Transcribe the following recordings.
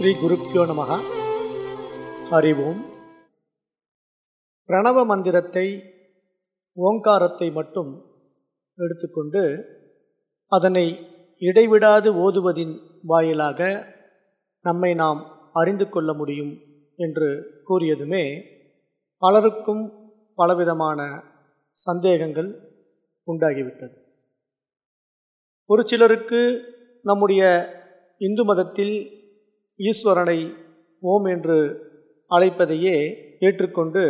ஸ்ரீ குருப்பியோ நமக. அறிவோம். பிரணவ மந்திரத்தை ஓங்காரத்தை மட்டும் எடுத்துக்கொண்டு அதனை இடைவிடாது ஓதுவதின் வாயிலாக நம்மை நாம் அறிந்து கொள்ள முடியும் என்று கூறியதுமே பலருக்கும் பலவிதமான சந்தேகங்கள் உண்டாகிவிட்டது. ஒரு சிலருக்கு நம்முடைய இந்து மதத்தில் ஈஸ்வரனை ஓம் என்று அழைப்பதையே ஏற்றுக்கொண்டு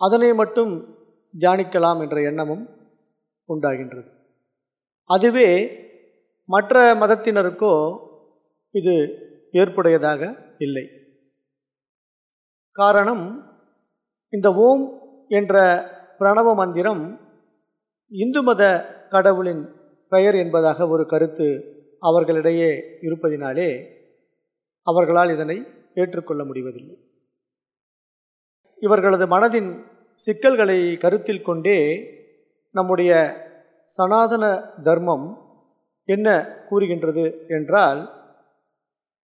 அதனை மட்டும் தியானிக்கலாம் என்ற எண்ணமும் உண்டாகின்றது. அதுவே மற்ற மதத்தினருக்கோ இது ஏற்புடையதாக இல்லை. காரணம் இந்த ஓம் என்ற பிரணவ மந்திரம் இந்து மத கடவுளின் பெயர் என்பதாக ஒரு கருத்து அவர்களிடையே இருப்பதினாலே அவர்களால் இதனை ஏற்றுக்கொள்ள முடிவதில்லை. இவர்களது மனதின் சிக்கல்களை கருத்தில் கொண்டே நம்முடைய சனாதன தர்மம் என்ன கூறுகின்றது என்றால்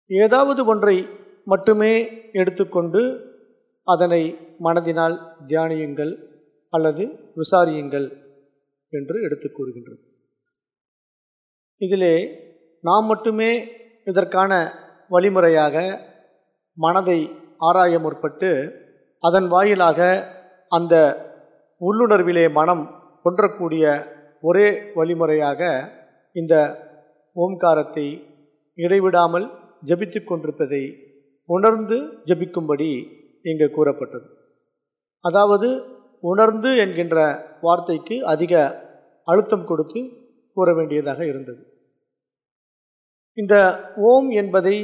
ஏதாவது ஒன்றை மட்டுமே எடுத்துக்கொண்டு அதனை மனதினால் தியானியுங்கள் அல்லது விசாரியுங்கள் என்று எடுத்து கூறுகின்றது. இதிலே நாம் மட்டுமே இதற்கான வழிமுறையாக மனதை ஆராய முற்பட்டு அதன் வாயிலாக அந்த உள்ளுணர்விலே மனம் கொன்றக்கூடிய ஒரே வழிமுறையாக இந்த ஓம்காரத்தை இடைவிடாமல் ஜபித்து கொண்டிருப்பதை உணர்ந்து ஜபிக்கும்படி இங்கு கூறப்பட்டது. அதாவது உணர்ந்து என்கின்ற வார்த்தைக்கு அதிக அழுத்தம் கொடுத்து கூற வேண்டியதாக இருந்தது. இந்த ஓம் என்பதை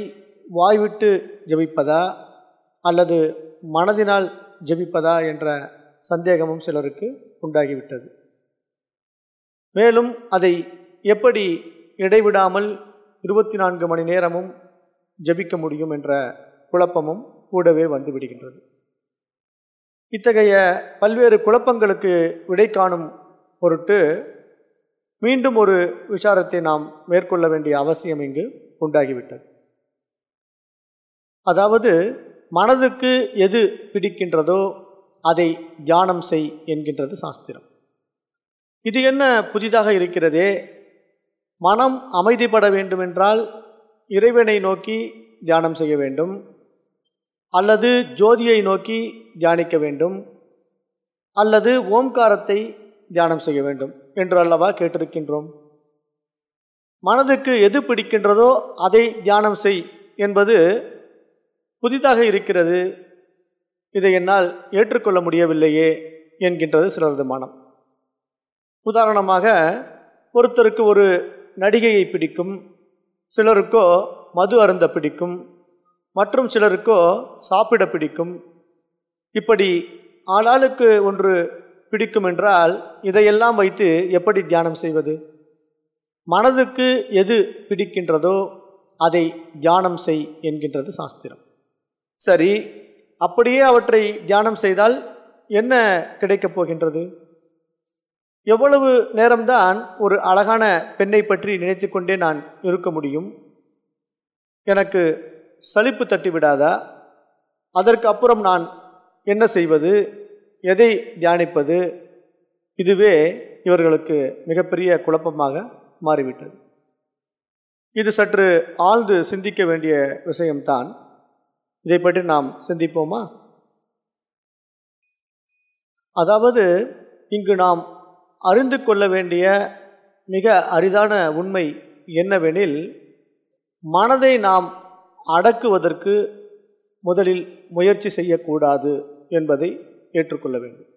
வாய்விட்டு ஜபிப்பதா அல்லது மனதினால் ஜபிப்பதா என்ற சந்தேகமும் சிலருக்கு உண்டாகிவிட்டது. மேலும் அதை எப்படி இடைவிடாமல் இருபத்தி நான்கு மணி நேரமும் ஜபிக்க முடியும் என்ற குழப்பமும் கூடவே வந்து விடுகின்றது. இத்தகைய பல்வேறு குழப்பங்களுக்கு விடை காணும் பொருட்டு மீண்டும் ஒரு விசாரத்தை நாம் மேற்கொள்ள வேண்டிய அவசியம் இங்கு உண்டாகிவிட்டது. அதாவது மனதுக்கு எது பிடிக்கின்றதோ அதை தியானம் செய் என்கின்றது சாஸ்திரம். இது என்ன புதிதாக இருக்கிறதே? மனம் அமைதிப்பட வேண்டுமென்றால் இறைவனை நோக்கி தியானம் செய்ய வேண்டும். அல்லது ஜோதியை நோக்கி தியானிக்க வேண்டும். அல்லது ஓம்காரத்தை தியானம் செய்ய வேண்டும். என்று அல்லவா கேட்டிருக்கின்றோம். மனதுக்கு எது பிடிக்கின்றதோ அதை தியானம் செய் என்பது புதிதாக இருக்கிறது. இதை என்னால் ஏற்றுக்கொள்ள முடியவில்லையே என்கின்றது சிலரது மனம். உதாரணமாக ஒருத்தருக்கு ஒரு நடிகையை பிடிக்கும் சிலருக்கோ மது அருந்த பிடிக்கும் மற்றும் சிலருக்கோ சாப்பிட பிடிக்கும். இப்படி ஆளாளுக்கு ஒன்று பிடிக்கும் என்றால் இதையெல்லாம் வைத்து எப்படி தியானம் செய்வது? மனதுக்கு எது பிடிக்கின்றதோ அதை தியானம் செய் என்கின்றது சாஸ்திரம். சரி அப்படியே அவற்றை தியானம் செய்தால் என்ன கிடைக்கப் போகின்றது? எவ்வளவு நேரம்தான் ஒரு அழகான பெண்ணை பற்றி நினைத்து கொண்டே நான் இருக்க முடியும்? எனக்கு சலிப்பு தட்டி விடாதா அதற்கு அப்புறம் நான் என்ன செய்வது? எதை தியானிப்பது? இதுவே இவர்களுக்கு மிகப்பெரிய குழப்பமாக மாறிவிட்டது. இது சற்று ஆழ்ந்து சிந்திக்க வேண்டிய விஷயம்தான். இதை பற்றி நாம் சிந்திப்போமா? அதாவது இங்கு நாம் அறிந்து கொள்ள வேண்டிய மிக அரிதான உண்மை என்னவெனில் மனதை நாம் அடக்குவதற்கு முதலில் முயற்சி செய்யக்கூடாது என்பதை ஏற்றுக்கொள்ள வேண்டும்.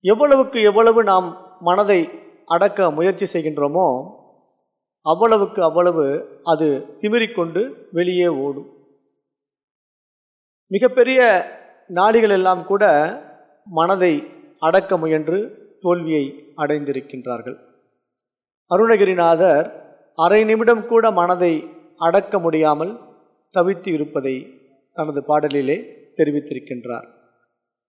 எவ்வளவுக்கு எவ்வளவு நாம் மனதை அடக்க முயற்சி செய்கின்றோமோ அவ்வளவுக்கு அவ்வளவு அது திமிரிக்கொண்டு வெளியே ஓடும். மிகப்பெரிய நாடிகள் எல்லாம் கூட மனதை அடக்க முயன்று தோல்வியை அடைந்திருக்கின்றார்கள். அருணகிரிநாதர் அரை நிமிடம் கூட மனதை அடக்க முடியாமல் தவித்து இருப்பதை தனது பாடலிலே தெரிவித்திருக்கின்றார்.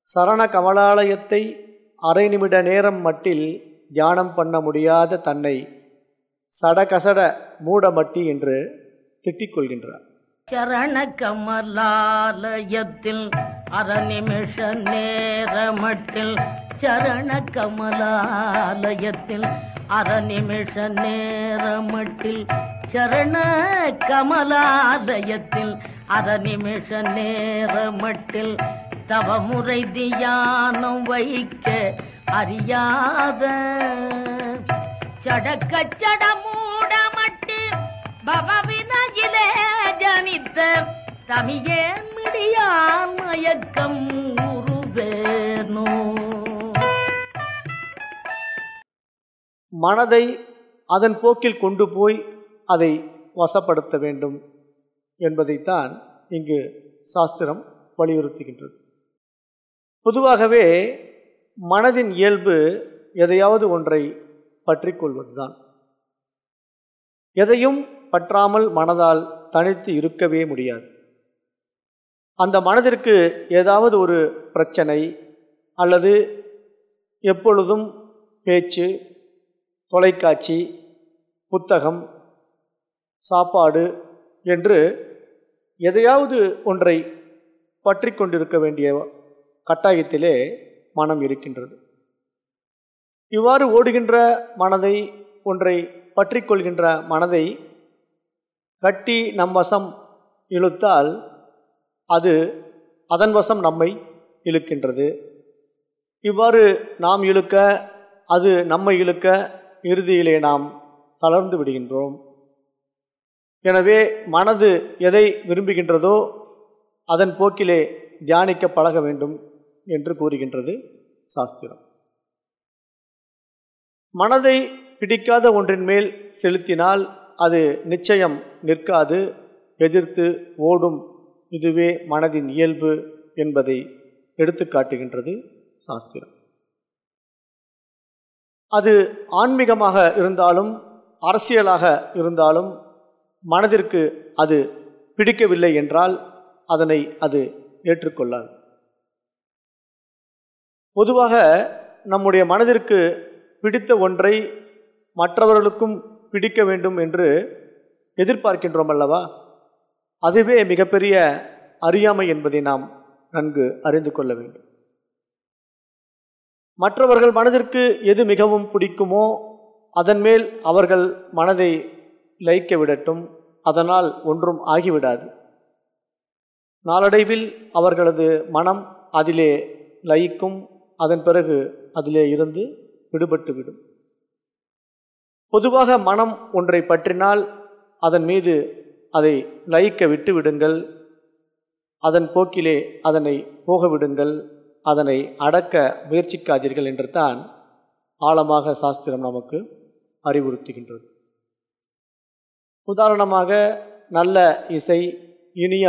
சரண கமலாலயத்தை அரை நிமிட நேரம் மட்டில் தியானம் பண்ண முடியாத தன்னை சடகசட மூடமட்டி என்று திட்டிக் கொள்கின்றார் சரண கமலாலயத்தில் அரநிமிஷ நேரமட்டில் சரண கமலாலயத்தில் அரநிமிஷ நேரமட்டில் சரண கமலாலயத்தில் அரநிமிஷ நேரமட்டில் தவமுறை தியானம் வைக்க அறியாத சடக்க சடமூடமட்டு பவவினகிலே ஜனித்த தமியேன் மிடியான் மயக்கம் உருவேனோ. மனதை அதன் போக்கில் கொண்டு போய் அதை வசப்படுத்த வேண்டும் என்பதைத்தான் இங்கு சாஸ்திரம் வலியுறுத்துகின்றது. பொதுவாகவே மனதின் இயல்பு எதையாவது ஒன்றை பற்றிக் கொள்வதுதான் எதையும் பற்றாமல் மனதால் தனித்து இருக்கவே முடியாது. அந்த மனதிற்கு ஏதாவது ஒரு பிரச்சனை அல்லது எப்பொழுதும் பேச்சு தொலைக்காட்சி புத்தகம் சாப்பாடு என்று எதையாவது ஒன்றை பற்றி கொண்டிருக்க வேண்டிய கட்டாயத்திலே மனம் இருக்கின்றது. இவ்வாறு ஓடுகின்ற மனதை ஒன்றை பற்றி கொள்கின்ற மனதை கட்டி நம் வசம் இழுத்தால் அது அதன் வசம் நம்மை இழுக்கின்றது. இவ்வாறு நாம் இழுக்க அது நம்மை இழுக்க இறுதியிலே நாம் தளர்ந்து விடுகின்றோம். எனவே மனது எதை விரும்புகின்றதோ அதன் போக்கிலே தியானிக்க பழக வேண்டும். என்று கூறுகின்றது சாஸ்திரம். மனதை பிடிக்காத ஒன்றின் மேல் செலுத்தினால் அது நிச்சயம் நிற்காது எதிர்த்து ஓடும் இதுவே மனதின் இயல்பு என்பதை எடுத்து காட்டுகின்றது சாஸ்திரம். அது ஆன்மீகமாக இருந்தாலும் அரசியலாக இருந்தாலும் மனதிற்கு அது பிடிக்கவில்லை என்றால் அதனை அது ஏற்றுக்கொள்ளாது. பொதுவாக நம்முடைய மனதிற்கு பிடித்த ஒன்றை மற்றவர்களுக்கும் பிடிக்க வேண்டும் என்று எதிர்பார்க்கின்றோம் அல்லவா? அதுவே மிகப்பெரிய அறியாமை என்பதை நாம் நன்கு அறிந்து கொள்ள வேண்டும். மற்றவர்கள் மனதிற்கு எது மிகவும் பிடிக்குமோ அதன் மேல் அவர்கள் மனதை லயிக்க விடட்டும் அதனால் ஒன்றும் ஆகிவிடாது. நாளடைவில் அவர்களது மனம் அதிலே லயிக்கும் அதன் பிறகு அதிலே இருந்து விடுபட்டுவிடும் பொதுவாக மனம் ஒன்றை பற்றினால் அதன் மீது அதை லயிக்க விட்டு விடுங்கள். அதன் போக்கிலே அதனை போக விடுங்கள். அதனை அடக்க முயற்சிக்காதீர்கள் என்று தான் ஆழமாக சாஸ்திரம் நமக்கு அறிவுறுத்துகின்றது. உதாரணமாக நல்ல இசை இனிய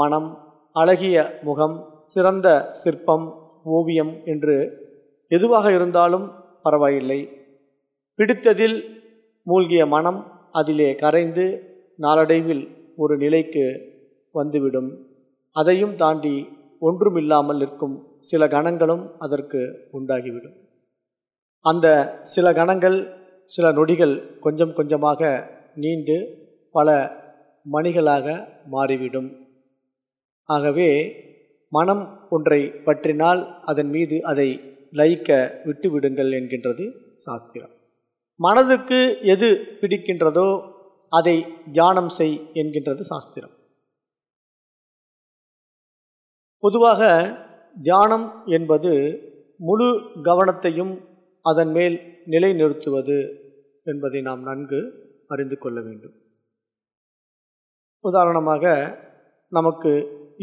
மனம் அழகிய முகம் சிறந்த சிற்பம் ஓவியம் என்று எதுவாக இருந்தாலும் பரவாயில்லை. பிடித்ததில் மூழ்கிய மனம் அதிலே கரைந்து நாளடைவில் ஒரு நிலைக்கு வந்துவிடும். அதையும் தாண்டி ஒன்றுமில்லாமல் நிற்கும் சில கணங்களும் அதற்கு உண்டாகிவிடும். அந்த சில கணங்கள் சில நொடிகள் கொஞ்சம் கொஞ்சமாக நீண்டு பல மணிகளாக மாறிவிடும். ஆகவே மனம் ஒன்றை பற்றினால் அதன் மீது அதை லயிக்க விட்டுவிடுங்கள் என்கின்றது சாஸ்திரம். மனதுக்கு எது பிடிக்கின்றதோ அதை தியானம் செய் என்கின்றது சாஸ்திரம். பொதுவாக தியானம் என்பது முழு கவனத்தையும் அதன் மேல் நிலைநிறுத்துவது என்பதை நாம் நன்கு அறிந்து கொள்ள வேண்டும். உதாரணமாக நமக்கு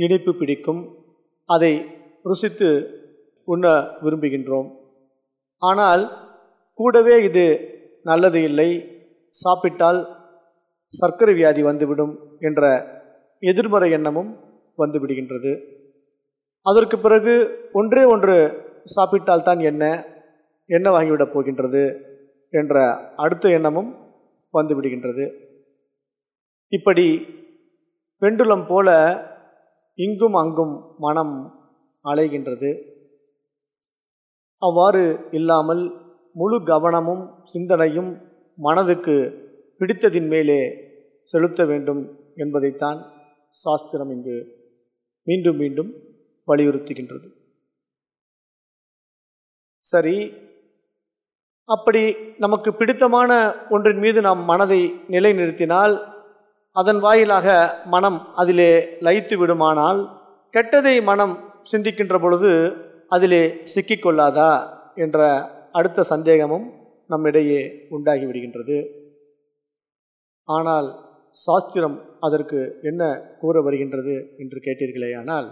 இனிப்பு பிடிக்கும் அதை ருசித்து உண்ண விரும்புகின்றோம். ஆனால் கூடவே இது நல்லது இல்லை. சாப்பிட்டால் சர்க்கரை வியாதி வந்துவிடும் என்ற எதிர்மறை எண்ணமும் வந்துவிடுகின்றது. அதற்கு பிறகு ஒன்றே ஒன்று சாப்பிட்டால்தான் என்ன என்ன வாங்கிவிடப் போகின்றது என்ற அடுத்த எண்ணமும் வந்துவிடுகின்றது. இப்படி பெண்டுலம் போல இங்கும் அங்கும் மனம் அலைகின்றது. அவ்வாறு இல்லாமல் முழு கவனமும் சிந்தனையும் மனதுக்கு பிடித்ததின் மேலே செலுத்த வேண்டும் என்பதைத்தான் சாஸ்திரம் இங்கு மீண்டும் மீண்டும் வலியுறுத்துகின்றது. சரி அப்படி நமக்கு பிடித்தமான ஒன்றின் மீது நாம் மனதை நிலைநிறுத்தினால் அதன் வாயிலாக மனம் அதிலே லயித்து விடுமானால் கெட்டதை மனம் சிந்திக்கின்ற பொழுது அதிலே சிக்கிக்கொள்ளாதா என்ற அடுத்த சந்தேகமும் நம்மிடையே உண்டாகி விடுகின்றது. ஆனால் சாஸ்திரம் அதற்கு என்ன கூற வருகின்றது என்று கேட்டீர்களேயானால்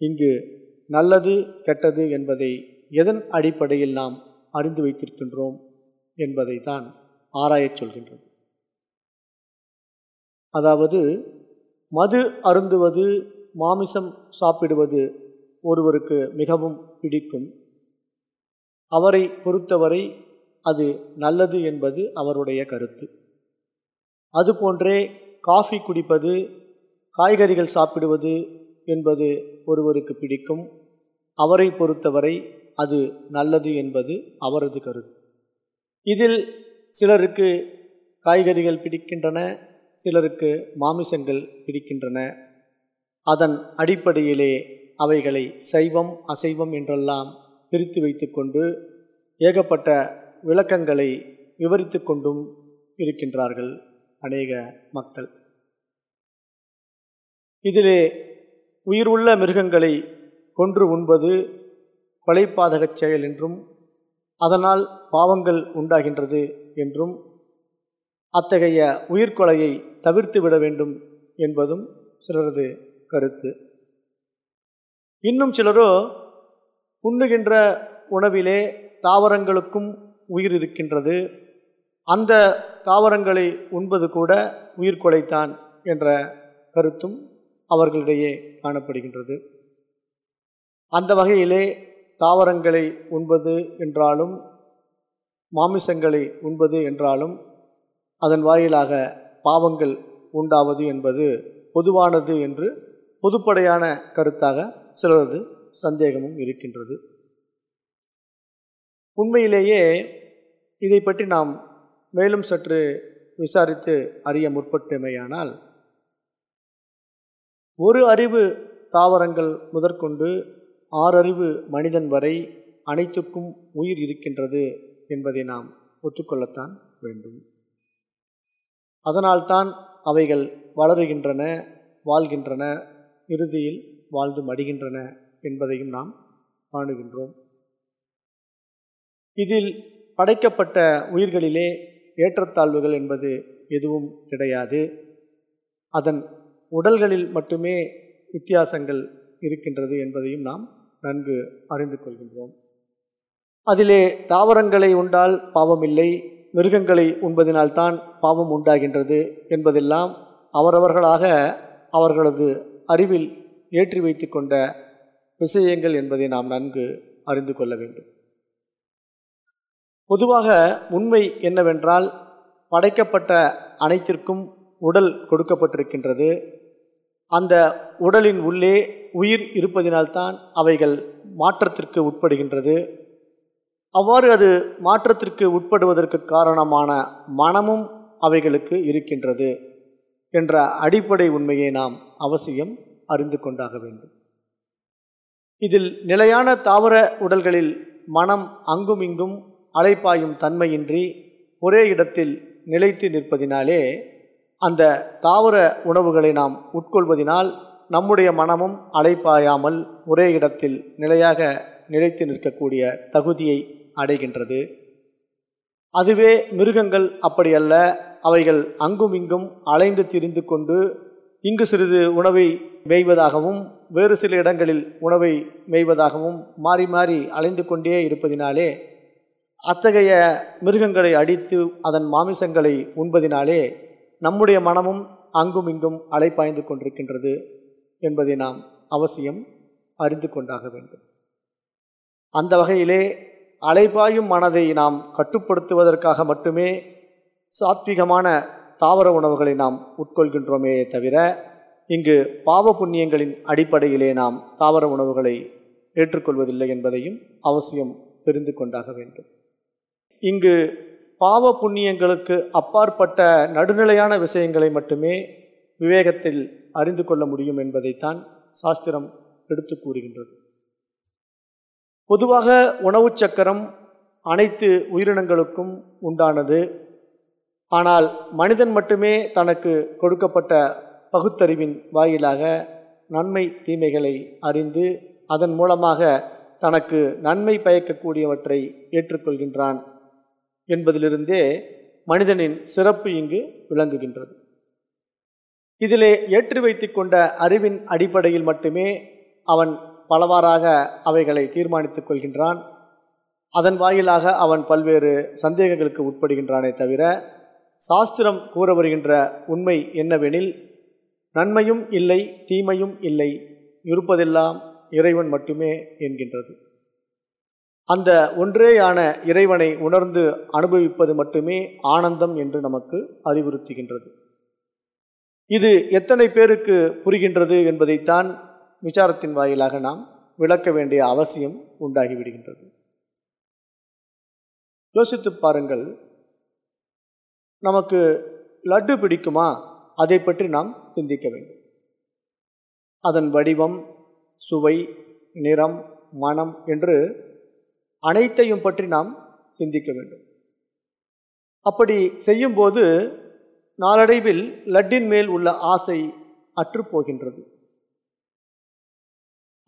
இங்கு நல்லது கெட்டது என்பதை எதன் அடிப்படையில் நாம் அறிந்து வைத்திருக்கின்றோம் என்பதை தான் ஆராயச் சொல்கின்றோம். அதாவது மது அருந்துவது மாமிசம் சாப்பிடுவது ஒருவருக்கு மிகவும் பிடிக்கும். அவரை பொறுத்தவரை அது நல்லது என்பது அவருடைய கருத்து. அதுபோன்றே காஃபி குடிப்பது காய்கறிகள் சாப்பிடுவது என்பது ஒருவருக்கு பிடிக்கும். அவரை பொறுத்தவரை அது நல்லது என்பது அவரது கருத்து. இதில் சிலருக்கு காய்கறிகள் பிடிக்கின்றன சிலருக்கு மாமிசங்கள் பிடிக்கின்றன. அதன் அடிப்படையிலே அவைகளை சைவம் அசைவம் என்றெல்லாம் பிரித்து வைத்துக்கொண்டு ஏகப்பட்ட விளக்கங்களை விவரித்து கொண்டும் இருக்கின்றார்கள் அநேக மக்கள். இதிலே உயிர் உள்ள மிருகங்களை கொன்று உண்பது கொலைப்பாதகச் செயல் என்றும் அதனால் பாவங்கள் உண்டாகின்றது என்றும் அத்தகைய உயிர்கொலையை தவிர்த்து விட வேண்டும் என்பதும் சிலரது கருத்து. இன்னும் சிலரோ உண்ணுகின்ற உணவிலே தாவரங்களுக்கும் உயிர் இருக்கின்றது. அந்த தாவரங்களை உண்பது கூட உயிர்கொலைத்தான் என்ற கருத்தும் அவர்களிடையே காணப்படுகின்றது. அந்த வகையிலே தாவரங்களை உண்பது என்றாலும் மாமிசங்களை உண்பது என்றாலும் அதன் வாயிலாக பாவங்கள் உண்டாவது என்பது பொதுவானது என்று பொதுப்படையான கருத்தாக சிலரது சந்தேகமும் இருக்கின்றது. உண்மையிலேயே இதை பற்றி நாம் மேலும் சற்று விசாரித்து அறிய முற்பட்டுமையானால் ஒரு அறிவு தாவரங்கள் முதற்கொண்டு ஆறறிவு மனிதன் வரை அனைத்துக்கும் உயிர் இருக்கின்றது என்பதை நாம் ஒத்துக்கொள்ளத்தான் வேண்டும். அதனால்தான் அவைகள் வளருகின்றன வாழ்கின்றன இறுதியில் வாழ்ந்து மடிகின்றன என்பதையும் நாம் காணுகின்றோம். இதில் படைக்கப்பட்ட உயிர்களிலே ஏற்றத்தாழ்வுகள் என்பது எதுவும் கிடையாது. அதன் உடல்களில் மட்டுமே வித்தியாசங்கள் இருக்கின்றது என்பதையும் நாம் நன்கு அறிந்து கொள்கின்றோம். அதிலே தாவரங்களை உண்டால் பாவமில்லை மிருகங்களை உண்பதினால்தான் பாவம் உண்டாகின்றது என்பதெல்லாம் அவரவர்களாக அவர்களது அறிவில் ஏற்றி வைத்து கொண்ட விஷயங்கள் என்பதை நாம் நன்கு அறிந்து கொள்ள வேண்டும். பொதுவாக உண்மை என்னவென்றால் படைக்கப்பட்ட அனைத்திற்கும் உடல் கொடுக்கப்பட்டிருக்கின்றது. அந்த உடலின் உள்ளே உயிர் இருப்பதினால்தான் அவைகள் மாற்றத்திற்கு உட்படுகின்றது. அவ்வாறு அது மாற்றத்திற்கு உட்படுவதற்கு காரணமான மனமும் அவைகளுக்கு இருக்கின்றது என்ற அடிப்படை உண்மையை நாம் அவசியம் அறிந்து கொண்டாக வேண்டும். இதில் நிலையான தாவர உடல்களில் மனம் அங்குமிங்கும் அலைப்பாயும் தன்மையின்றி ஒரே இடத்தில் நிலைத்து நிற்பதினாலே அந்த தாவர உணவுகளை நாம் உட்கொள்வதினால் நம்முடைய மனமும் அலைப்பாயாமல் ஒரே இடத்தில் நிலையாக நிலைத்து நிற்கக்கூடிய தகுதியை அடைகின்றது. அதுவே மிருகங்கள் அப்படியல்ல அவைகள் அங்குமிங்கும் அலைந்து திரிந்து கொண்டு இங்கு சிறிது உணவை மேய்வதாகவும் வேறு சில இடங்களில் உணவை மேய்வதாகவும் மாறி மாறி அலைந்து கொண்டே இருப்பதினாலே அத்தகைய மிருகங்களை அடித்து அதன் மாமிசங்களை உண்பதினாலே நம்முடைய மனமும் அங்கும் இங்கும் அலைப்பாய்ந்து கொண்டிருக்கின்றது என்பதை நாம் அவசியம் அறிந்து கொண்டாக வேண்டும். அந்த வகையிலே அலைபாயும் மனதை நாம் கட்டுப்படுத்துவதற்காக மட்டுமே சாத்விகமான தாவர உணவுகளை நாம் உட்கொள்கின்றோமே தவிர இங்கு பாவ புண்ணியங்களின் அடிப்படையிலே நாம் தாவர உணவுகளை ஏற்றுக்கொள்வதில்லை என்பதையும் அவசியம் தெரிந்து கொண்டாக வேண்டும். இங்கு பாவ புண்ணியங்களுக்கு அப்பாற்பட்ட நடுநிலையான விஷயங்களை மட்டுமே விவேகத்தில் அறிந்து கொள்ள முடியும் என்பதைத்தான் சாஸ்திரம் எடுத்து கூறுகின்றது. பொதுவாக உணவு சக்கரம் அனைத்து உயிரினங்களுக்கும் உண்டானது. ஆனால் மனிதன் மட்டுமே தனக்கு கொடுக்கப்பட்ட பகுத்தறிவின் வாயிலாக நன்மை தீமைகளை அறிந்து அதன் மூலமாக தனக்கு நன்மை பயக்கக்கூடியவற்றை ஏற்றுக்கொள்கின்றான் என்பதிலிருந்தே மனிதனின் சிறப்பு இங்கு விளங்குகின்றது. இதிலே ஏற்றி வைத்து கொண்ட அறிவின் அடிப்படையில் மட்டுமே அவன் பலவாறாக அவைகளை தீர்மானித்துக் கொள்கின்றான். அதன் வாயிலாக அவன் பல்வேறு சந்தேகங்களுக்கு உட்படுகின்றானே தவிர சாஸ்திரம் கூற வருகின்ற உண்மை என்னவெனில் நன்மையும் இல்லை தீமையும் இல்லை இருப்பதெல்லாம் இறைவன் மட்டுமே என்கின்றது. அந்த ஒன்றேயான இறைவனை உணர்ந்து அனுபவிப்பது மட்டுமே ஆனந்தம் என்று நமக்கு அறிவுறுத்துகின்றது. இது எத்தனை பேருக்கு புரிகின்றது என்பதைத்தான் விசாரத்தின் வாயிலாக நாம் விளக்க வேண்டிய அவசியம் உண்டாகிவிடுகின்றது. யோசித்து பாருங்கள். நமக்கு லட்டு பிடிக்குமா? அதை பற்றி நாம் சிந்திக்க வேண்டும். அதன் வடிவம் சுவை நிறம் மனம் என்று அனைத்தையும் பற்றி நாம் சிந்திக்க வேண்டும். அப்படி செய்யும்போது நாளடைவில் லட்டின் மேல் உள்ள ஆசை அற்றுப்போகின்றது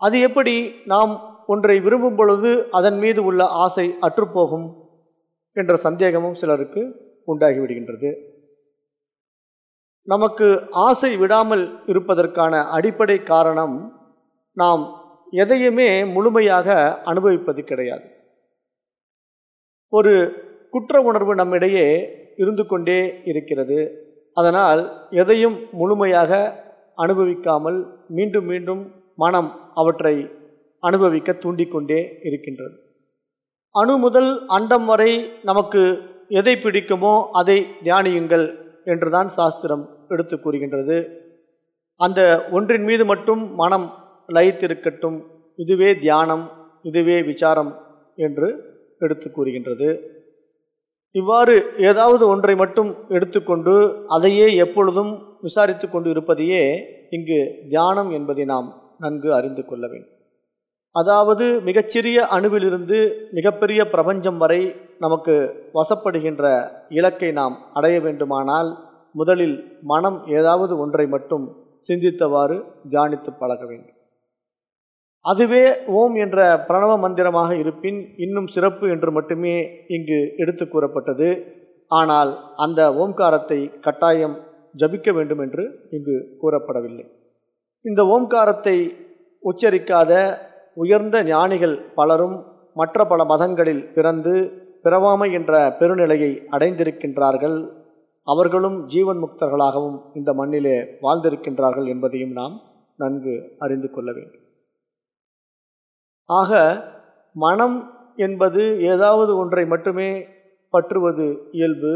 அது எப்படி நாம் ஒன்றை விரும்பும் பொழுது அதன் மீது உள்ள ஆசை அற்றுப்போகும் என்ற சந்தேகமும் சிலருக்கு உண்டாகிவிடுகின்றது நமக்கு ஆசை விடாமல் இருப்பதற்கான அடிப்படை காரணம் நாம் எதையுமே முழுமையாக அனுபவிப்பது கிடையாது. ஒரு குற்ற உணர்வு நம்மிடையே இருந்து கொண்டே இருக்கிறது. அதனால் எதையும் முழுமையாக அனுபவிக்காமல் மீண்டும் மீண்டும் மனம் அவற்றை அனுபவிக்க தூண்டிக்கொண்டே இருக்கின்றது. அணு முதல் அண்டம் வரை நமக்கு எதை பிடிக்குமோ அதை தியானியுங்கள் என்றுதான் சாஸ்திரம் எடுத்து கூறுகின்றது. அந்த ஒன்றின் மீது மட்டும் மனம் லயித்திருக்கட்டும் இதுவே தியானம் இதுவே விசாரம் என்று எடுத்து கூறுகின்றது. இவ்வாறு ஏதாவது ஒன்றை மட்டும் எடுத்துக்கொண்டு அதையே எப்பொழுதும் விசாரித்து கொண்டு இருப்பதையே இங்கு தியானம் என்பதை நாம் நன்கு அறிந்து கொள்ள வேண்டும். அதாவது மிகச்சிறிய அணுவிலிருந்து மிகப்பெரிய பிரபஞ்சம் வரை நமக்கு வசப்படுகின்ற இலக்கை நாம் அடைய வேண்டுமானால் முதலில் மனம் ஏதாவது ஒன்றை மட்டும் சிந்தித்தவாறு தியானித்து பழக வேண்டும். அதுவே ஓம் என்ற பிரணவ மந்திரமாக இருப்பின் இன்னும் சிறப்பு என்று மட்டுமே இங்கு எடுத்து கூறப்பட்டது. ஆனால் அந்த ஓம்காரத்தை கட்டாயம் ஜபிக்க வேண்டும் என்று இங்கு கூறப்படவில்லை. இந்த ஓம்காரத்தை உச்சரிக்காத உயர்ந்த ஞானிகள் பலரும் மற்ற பல மதங்களில் பிறந்து பிறவாமை என்ற பெருநிலையை அடைந்திருக்கின்றார்கள். அவர்களும் ஜீவன் முக்தர்களாகவும் இந்த மண்ணிலே வாழ்ந்திருக்கின்றார்கள் என்பதையும் நாம் நன்கு அறிந்து கொள்ள வேண்டும். ஆக மனம் என்பது ஏதாவது ஒன்றை மட்டுமே பற்றுவது இயல்பு.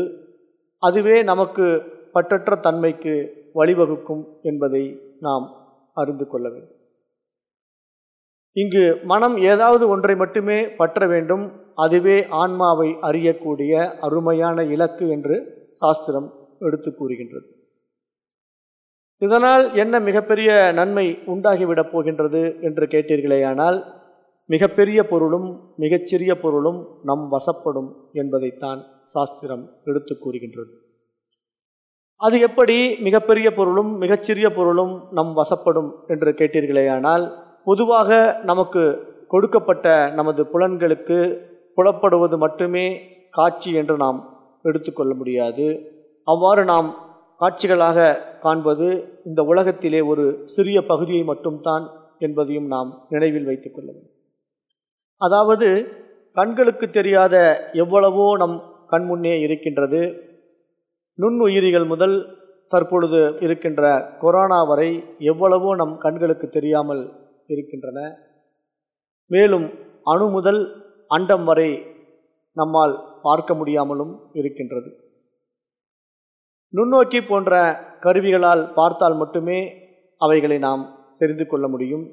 அதுவே நமக்கு பற்றற்ற தன்மைக்கு வழிவகுக்கும் என்பதை நாம் அறிந்து கொள்ள வேண்டும். இங்கு மனம் ஏதாவது ஒன்றை மட்டுமே பற்ற வேண்டும். அதுவே ஆன்மாவை அறியக்கூடிய அருமையான இலக்கு என்று சாஸ்திரம் எடுத்து கூறுகின்றது. இதனால் என்ன மிகப்பெரிய நன்மை உண்டாகிவிடப் போகின்றது என்று கேட்டீர்களேயானால் மிகப்பெரிய பொருளும் மிகச்சிறிய பொருளும் நம் வசப்படும் என்பதைத்தான் சாஸ்திரம் எடுத்து கூறுகின்றது. அது எப்படி மிகப்பெரிய பொருளும் மிகச்சிறிய பொருளும் நம் வசப்படும் என்று கேட்டீர்களேயானால் பொதுவாக நமக்கு கொடுக்கப்பட்ட நமது புலன்களுக்கு புலப்படுவது மட்டுமே காட்சி என்று நாம் எடுத்துக்கொள்ள முடியாது. அவ்வாறு நாம் காட்சிகளாக காண்பது இந்த உலகத்திலே ஒரு சிறிய பகுதியை மட்டும்தான் என்பதையும் நாம் நினைவில் வைத்துக் கொள்ள வேண்டும். அதாவது கண்களுக்கு தெரியாத எவ்வளவோ நம் கண்முன்னே இருக்கின்றது. நுண்ணுயிரிகள் முதல் தற்பொழுது இருக்கின்ற கொரோனா வரை எவ்வளவோ நம் கண்களுக்கு தெரியாமல் இருக்கின்றன. மேலும் அணு முதல் அண்டம் வரை நம்மால் பார்க்க முடியாமலும் இருக்கின்றது. நுண்ணோக்கி போன்ற கருவிகளால் பார்த்தால் மட்டுமே அவைகளை நாம் தெரிந்து கொள்ள முடியும்.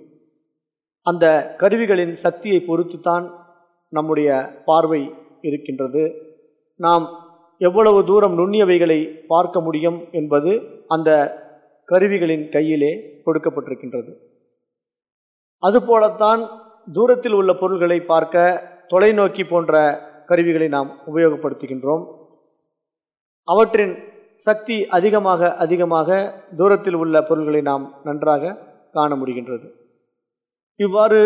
அந்த கருவிகளின் சக்தியை பொறுத்துத்தான் நம்முடைய பார்வை இருக்கின்றது. நாம் எவ்வளவு தூரம் நுண்ணியவைகளை பார்க்க முடியும் என்பது அந்த கருவிகளின் கையிலே கொடுக்கப்பட்டிருக்கின்றது. அதுபோலத்தான் தூரத்தில் உள்ள பொருள்களை பார்க்க தொலைநோக்கி போன்ற கருவிகளை நாம் உபயோகப்படுத்துகின்றோம். அவற்றின் சக்தி அதிகமாக அதிகமாக தூரத்தில் உள்ள பொருள்களை நாம் நன்றாக காண முடிகின்றது. இவ்வாறு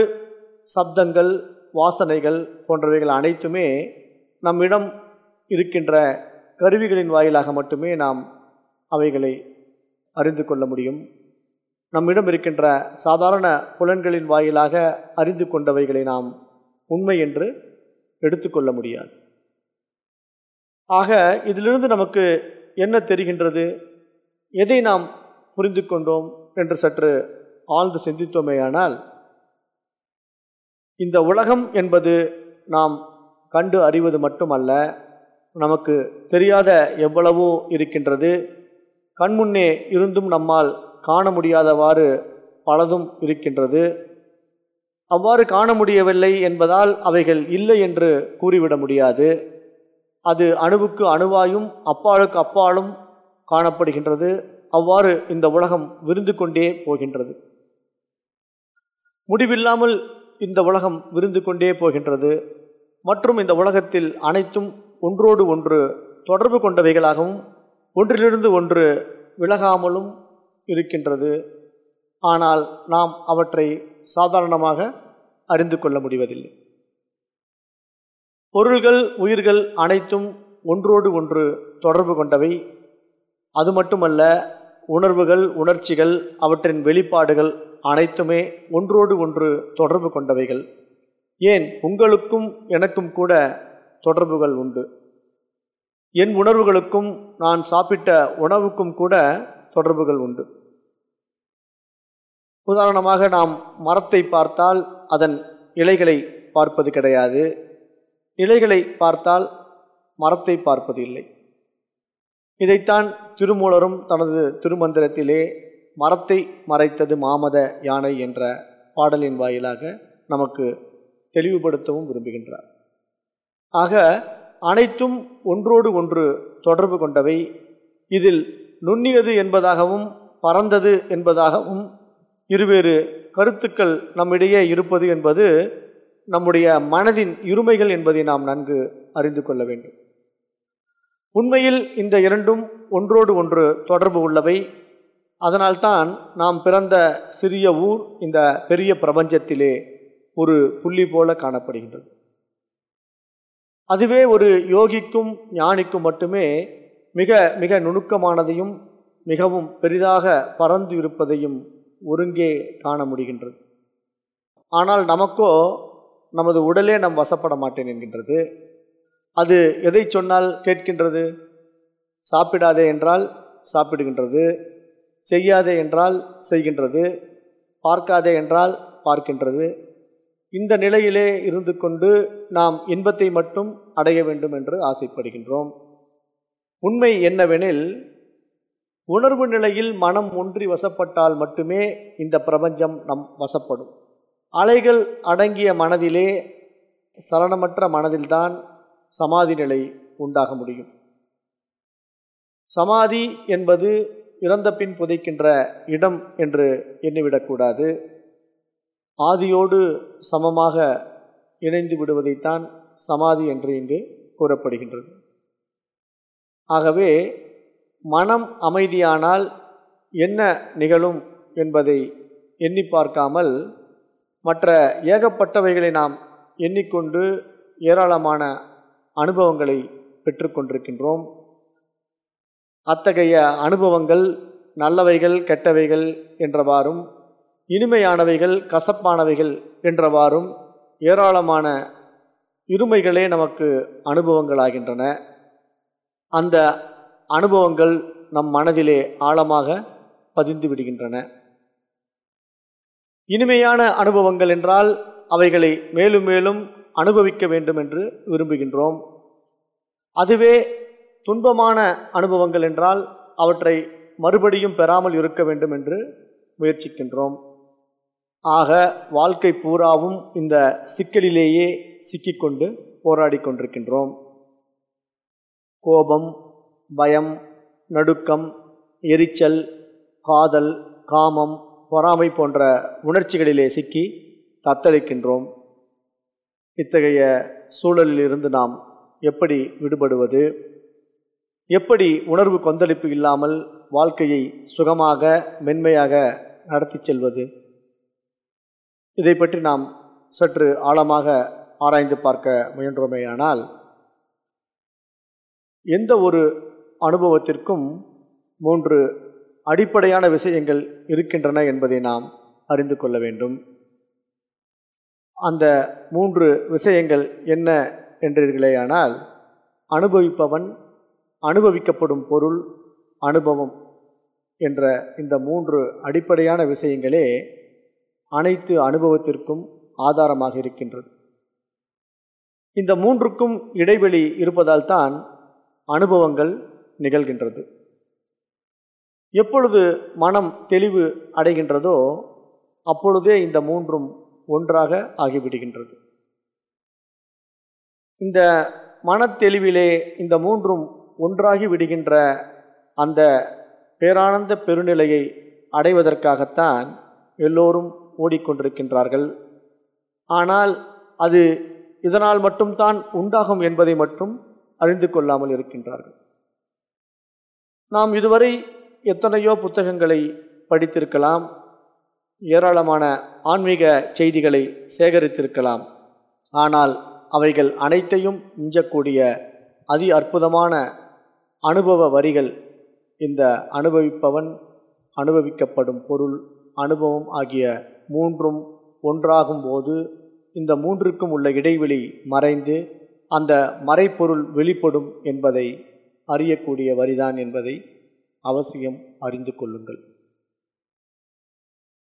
சப்தங்கள் வாசனைகள் போன்றவைகள் அனைத்துமே நம்மிடம் இருக்கின்ற கருவிகளின் வாயிலாக மட்டுமே நாம் அவைகளை அறிந்து கொள்ள முடியும். நம்மிடம் இருக்கின்ற சாதாரண புலன்களின் வாயிலாக அறிந்து கொண்டவைகளை நாம் உண்மை என்று எடுத்துக்கொள்ள முடியாது. ஆக இதிலிருந்து நமக்கு என்ன தெரிகின்றது? எதை நாம் புரிந்து கொண்டோம் என்று சற்று ஆழ்ந்து சிந்தித்தோமேயானால் இந்த உலகம் என்பது நாம் கண்டு அறிவது மட்டுமல்ல நமக்கு தெரியாத எவ்வளவோ இருக்கின்றது. கண்முன்னே இருந்தும் நம்மால் காண முடியாதவாறு பலதும் இருக்கின்றது. அவ்வாறு காண முடியவில்லை என்பதால் அவைகள் இல்லை என்று கூறிவிட முடியாது. அது அணுவுக்கு அணுவாயும் அப்பாலுக்கு அப்பாலும் காணப்படுகின்றது. அவ்வாறு இந்த உலகம் விருந்து கொண்டே போகின்றது. முடிவில்லாமல் இந்த உலகம் விருந்து கொண்டே போகின்றது. மற்றும் இந்த உலகத்தில் அனைத்தும் ஒன்றோடு ஒன்று தொடர்பு கொண்டவைகளாகவும் ஒன்றிலிருந்து ஒன்று விலகாமலும் இருக்கின்றது. ஆனால் நாம் அவற்றை சாதாரணமாக அறிந்து கொள்ள முடிவதில்லை. பொருள்கள் உயிர்கள் அனைத்தும் ஒன்றோடு ஒன்று தொடர்பு கொண்டவை. அது மட்டுமல்ல உணர்வுகள் உணர்ச்சிகள் அவற்றின் வெளிப்பாடுகள் அனைத்துமே ஒன்றோடு ஒன்று தொடர்பு கொண்டவைகள். ஏன்? உங்களுக்கும் எனக்கும் கூட தொடர்புகள் உண்டு. என் உணர்வுகளுக்கும் நான் சாப்பிட்ட உணவுக்கும் கூட தொடர்புகள் உண்டு. உதாரணமாக நாம் மரத்தை பார்த்தால் அதன் இலைகளை பார்ப்பது கிடையாது. இலைகளை பார்த்தால் மரத்தை பார்ப்பது இல்லை. இதைத்தான் திருமூலரும் தனது திருமந்திரத்திலே மரத்தை மறைத்தது மாமத யானை என்ற பாடலின் வாயிலாக நமக்கு தெளிவுபடுத்தவும் விரும்புகின்றார். ஆக அனைத்தும் ஒன்றோடு ஒன்று தொடர்பு கொண்டவை. இதில் நுண்ணியது என்பதாகவும் பறந்தது என்பதாகவும் இருவேறு கருத்துக்கள் நம்மிடையே இருப்பது என்பது நம்முடைய மனதின் இருமைகள் என்பதை நாம் நன்கு அறிந்து கொள்ள வேண்டும். உண்மையில் இந்த இரண்டும் ஒன்றோடு ஒன்று தொடர்பு உள்ளவை. அதனால்தான் நாம் பிறந்த சிறிய ஊர் இந்த பெரிய பிரபஞ்சத்திலே ஒரு புள்ளி போல காணப்படுகின்றது. அதுவே ஒரு யோகிக்கும் ஞானிக்கும் மட்டுமே மிக மிக நுணுக்கமானதையும் மிகவும் பெரிதாக பறந்து இருப்பதையும் ஒருங்கே காண முடிகின்றது. ஆனால் நமக்கோ நமது உடலே நம் வசப்பட மாட்டேன் என்கின்றது. அது எதை சொன்னால் கேட்கின்றது? சாப்பிடாதே என்றால் சாப்பிடுகின்றது. செய்யாதே என்றால் செய்கின்றது. பார்க்காதே என்றால் பார்க்கின்றது. இந்த நிலையிலே இருந்து கொண்டு நாம் இன்பத்தை மட்டும் அடைய வேண்டும் என்று ஆசைப்படுகின்றோம். உண்மை என்னவெனில் உணர்வு நிலையில் மனம் ஒன்றி வசப்பட்டால் மட்டுமே இந்த பிரபஞ்சம் நம் வசப்படும். அலைகள் அடங்கிய மனதிலே சலனமற்ற மனதில்தான் சமாதி நிலை உண்டாக முடியும். சமாதி என்பது இறந்த பின் புதைக்கின்ற இடம் என்று எண்ணிவிடக்கூடாது. ஆதியோடு சமமாக இணைந்து விடுவதைத்தான் சமாதி என்று இங்கு கூறப்படுகின்றது. ஆகவே மனம் அமைதியானால் என்ன நிகழும் என்பதை எண்ணி பார்க்காமல் மற்ற ஏகப்பட்டவைகளை நாம் எண்ணிக்கொண்டு ஏராளமான அனுபவங்களை பெற்றுக்கொண்டிருக்கின்றோம். அத்தகைய அனுபவங்கள் நல்லவைகள் கெட்டவைகள் என்றவாறும் இனிமையானவைகள் கசப்பானவைகள் என்றவாறும் ஏராளமான இருமைகளே நமக்கு அனுபவங்களாகின்றன. அந்த அனுபவங்கள் நம் மனதிலே ஆழமாக பதிந்து விடுகின்றன. இனிமையான அனுபவங்கள் என்றால் அவைகளை மேலும் மேலும் அனுபவிக்க வேண்டும் என்று விரும்புகின்றோம். அதுவே துன்பமான அனுபவங்கள் என்றால் அவற்றை மறுபடியும் பெறாமல் இருக்க வேண்டும் என்று முயற்சிக்கின்றோம். ஆக வாழ்க்கை பூராவும் இந்த சிக்கலிலேயே சிக்கிக்கொண்டு போராடி கொண்டிருக்கின்றோம் கோபம் பயம் நடுக்கம் எரிச்சல் காதல் காமம் பொறாமை போன்ற உணர்ச்சிகளிலே சிக்கி தத்தளிக்கின்றோம். இத்தகைய சூழலிலிருந்து நாம் எப்படி விடுபடுவது? எப்படி உணர்வு கொந்தளிப்பு இல்லாமல் வாழ்க்கையை சுகமாக மென்மையாக நடத்தி செல்வது? இதை பற்றி நாம் சற்று ஆழமாக ஆராய்ந்து பார்க்க முயன்றோமேயானால் எந்த ஒரு அனுபவத்திற்கும் மூன்று அடிப்படையான விஷயங்கள் இருக்கின்றன என்பதை நாம் அறிந்து கொள்ள வேண்டும். அந்த மூன்று விஷயங்கள் என்ன என்றீர்களேயானால் அனுபவிப்பவன் அனுபவிக்கப்படும் பொருள் அனுபவம் என்ற இந்த மூன்று அடிப்படையான விஷயங்களே அனைத்து அனுபவத்திற்கும் ஆதாரமாக இருக்கின்றது. இந்த மூன்றுக்கும் இடைவெளி இருப்பதால் தான் அனுபவங்கள் நிகழ்கின்றது. எப்பொழுது மனம் தெளிவு அடைகின்றதோ அப்பொழுதே இந்த மூன்றும் ஒன்றாக ஆகிவிடுகின்றது. இந்த மனத்தெளிவிலே இந்த மூன்றும் ஒன்றாகி விடுகின்ற அந்த பேரானந்த பெருநிலையை அடைவதற்காகத்தான் எல்லோரும் ஓடிக்கொண்டிருக்கின்றார்கள். ஆனால் அது இதனால் மட்டும்தான் உண்டாகும் என்பதை மட்டும் அறிந்து கொள்ளாமல் இருக்கின்றார்கள். நாம் இதுவரை எத்தனையோ புத்தகங்களை படித்திருக்கலாம் ஏராளமான ஆன்மீக செய்திகளை சேகரித்திருக்கலாம். ஆனால் அவைகள் அனைத்தையும் மிஞ்சக்கூடிய அதி அற்புதமான அனுபவ வரிகள் இந்த அனுபவிப்பவன் அனுபவிக்கப்படும் பொருள் அனுபவம் ஆகிய மூன்றும் ஒன்றாகும் போது இந்த மூன்றுக்கும் உள்ள இடைவெளி மறைந்து அந்த மறைப்பொருள் வெளிப்படும் என்பதை அறியக்கூடிய வரிதான் என்பதை அவசியம் அறிந்து கொள்ளுங்கள்.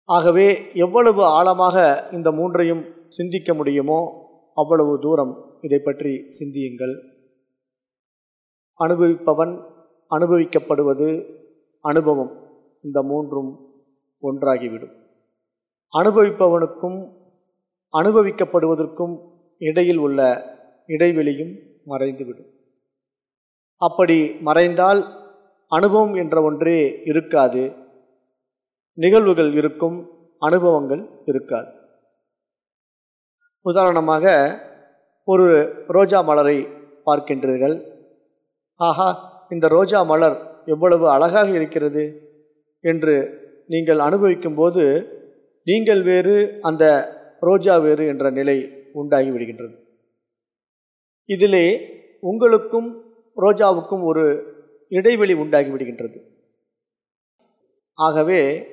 ஆகவே எவ்வளவு ஆழமாக இந்த மூன்றையும் சிந்திக்க முடியுமோ அவ்வளவு தூரம் இதை பற்றி சிந்தியுங்கள். அனுபவிப்பவன் அனுபவிக்கப்படுவது அனுபவம். இந்த மூன்றும் ஒன்றாகிவிடும். அனுபவிப்பவனுக்கும் அனுபவிக்கப்படுவதற்கும் இடையில் உள்ள இடைவெளியும் மறைந்துவிடும். அப்படி மறைந்தால் அனுபவம் என்ற ஒன்றே இருக்காது நிகழ்வுகள் இருக்கும் அனுபவங்கள் இருக்காது. உதாரணமாக ஒரு ரோஜா மலரை பார்க்கின்றீர்கள். ஆஹா இந்த ரோஜா மலர் எவ்வளவு அழகாக இருக்கிறது என்று நீங்கள் அனுபவிக்கும்போது நீங்கள் வேறு அந்த ரோஜா வேறு என்ற நிலை உண்டாகி விடுகின்றது. இதிலே உங்களுக்கும் ரோஜாவுக்கும் ஒரு இடைவெளி உண்டாகி விடுகின்றது. ஆகவே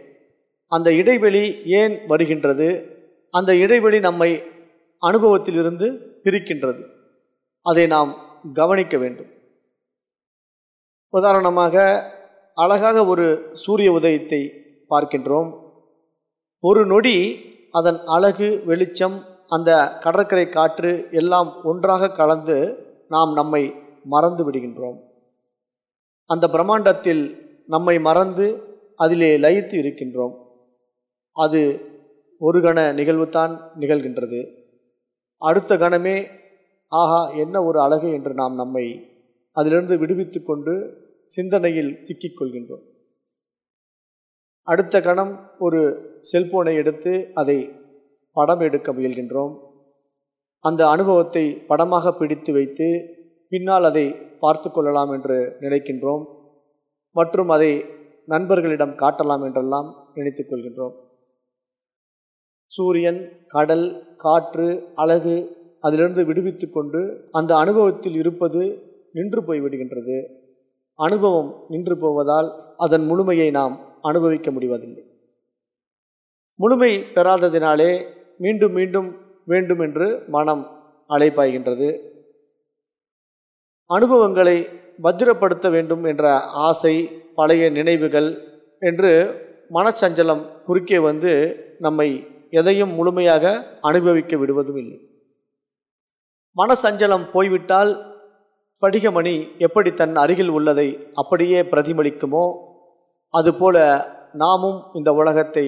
அந்த இடைவெளி ஏன் வருகின்றது? அந்த இடைவெளி நம்மை அனுபவத்திலிருந்து பிரிக்கின்றது. அதை நாம் கவனிக்க வேண்டும். உதாரணமாக அழகாக ஒரு சூரிய உதயத்தை பார்க்கின்றோம். ஒரு நொடி அதன் அழகு வெளிச்சம் அந்த கடற்கரை காற்று எல்லாம் ஒன்றாக கலந்து நாம் நம்மை மறந்து விடுகின்றோம். அந்த பிரம்மாண்டத்தில் நம்மை மறந்து அதிலே லயித்து இருக்கின்றோம். அது ஒரு கண நிகழ்வுதான் நிகழ்கின்றது. அடுத்த கணமே ஆஹா என்ன ஒரு அழகு என்று நாம் நம்மை அதிலிருந்து விடுவித்து கொண்டு சிந்தனையில் சிக்கிக்கொள்கின்றோம் அடுத்த கணம் ஒரு செல்போனை எடுத்து அதை படம் எடுக்க முயல்கின்றோம். அந்த அனுபவத்தை படமாக பிடித்து வைத்து பின்னால் அதை பார்த்து கொள்ளலாம் என்று நினைக்கின்றோம். மற்றும் அதை நண்பர்களிடம் காட்டலாம் என்றெல்லாம் நினைத்து கொள்கின்றோம். சூரியன் கடல் காற்று அழகு அதிலிருந்து விடுவித்து கொண்டு அந்த அனுபவத்தில் இருப்பது நின்று போய்விடுகின்றது. அனுபவம் நின்று போவதால் அதன் முழுமையை நாம் அனுபவிக்க முடிவதில்லை. முழுமை பெறாததினாலே மீண்டும் மீண்டும் வேண்டும் என்று மனம் அலைப்பாய்கின்றது அனுபவங்களை பத்திரப்படுத்த வேண்டும் என்ற ஆசை பழைய நினைவுகள் என்று மனச்சஞ்சலம் குறுக்கே வந்து நம்மை எதையும் முழுமையாக அனுபவிக்க விடுவதும் இல்லை. மனசஞ்சலம் போய்விட்டால் படிகமணி எப்படி தன் அருகில் உள்ளதை அப்படியே பிரதிபலிக்குமோ அதுபோல நாமும் இந்த உலகத்தை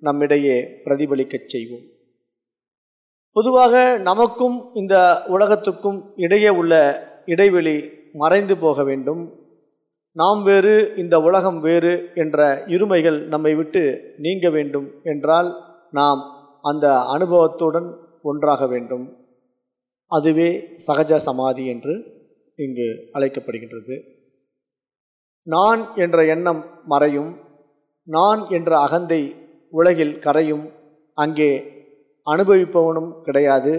நம்மிடையே பிரதிபலிக்கச் செய்வோம். பொதுவாக நமக்கும் இந்த உலகத்துக்கும் இடையே உள்ள இடைவெளி மறைந்து போக வேண்டும். நாம் வேறு இந்த உலகம் வேறு என்ற இருமைகள் நம்மை விட்டு நீங்க வேண்டும் என்றால் நாம் அந்த அனுபவத்துடன் ஒன்றாக வேண்டும். அதுவே சகஜ சமாதி என்று இங்கு அழைக்கப்படுகின்றது. நான் என்ற எண்ணம் மறையும் நான் என்ற அகந்தை உலகில் கரையும் அங்கே அனுபவிப்பவனும் கிடையாது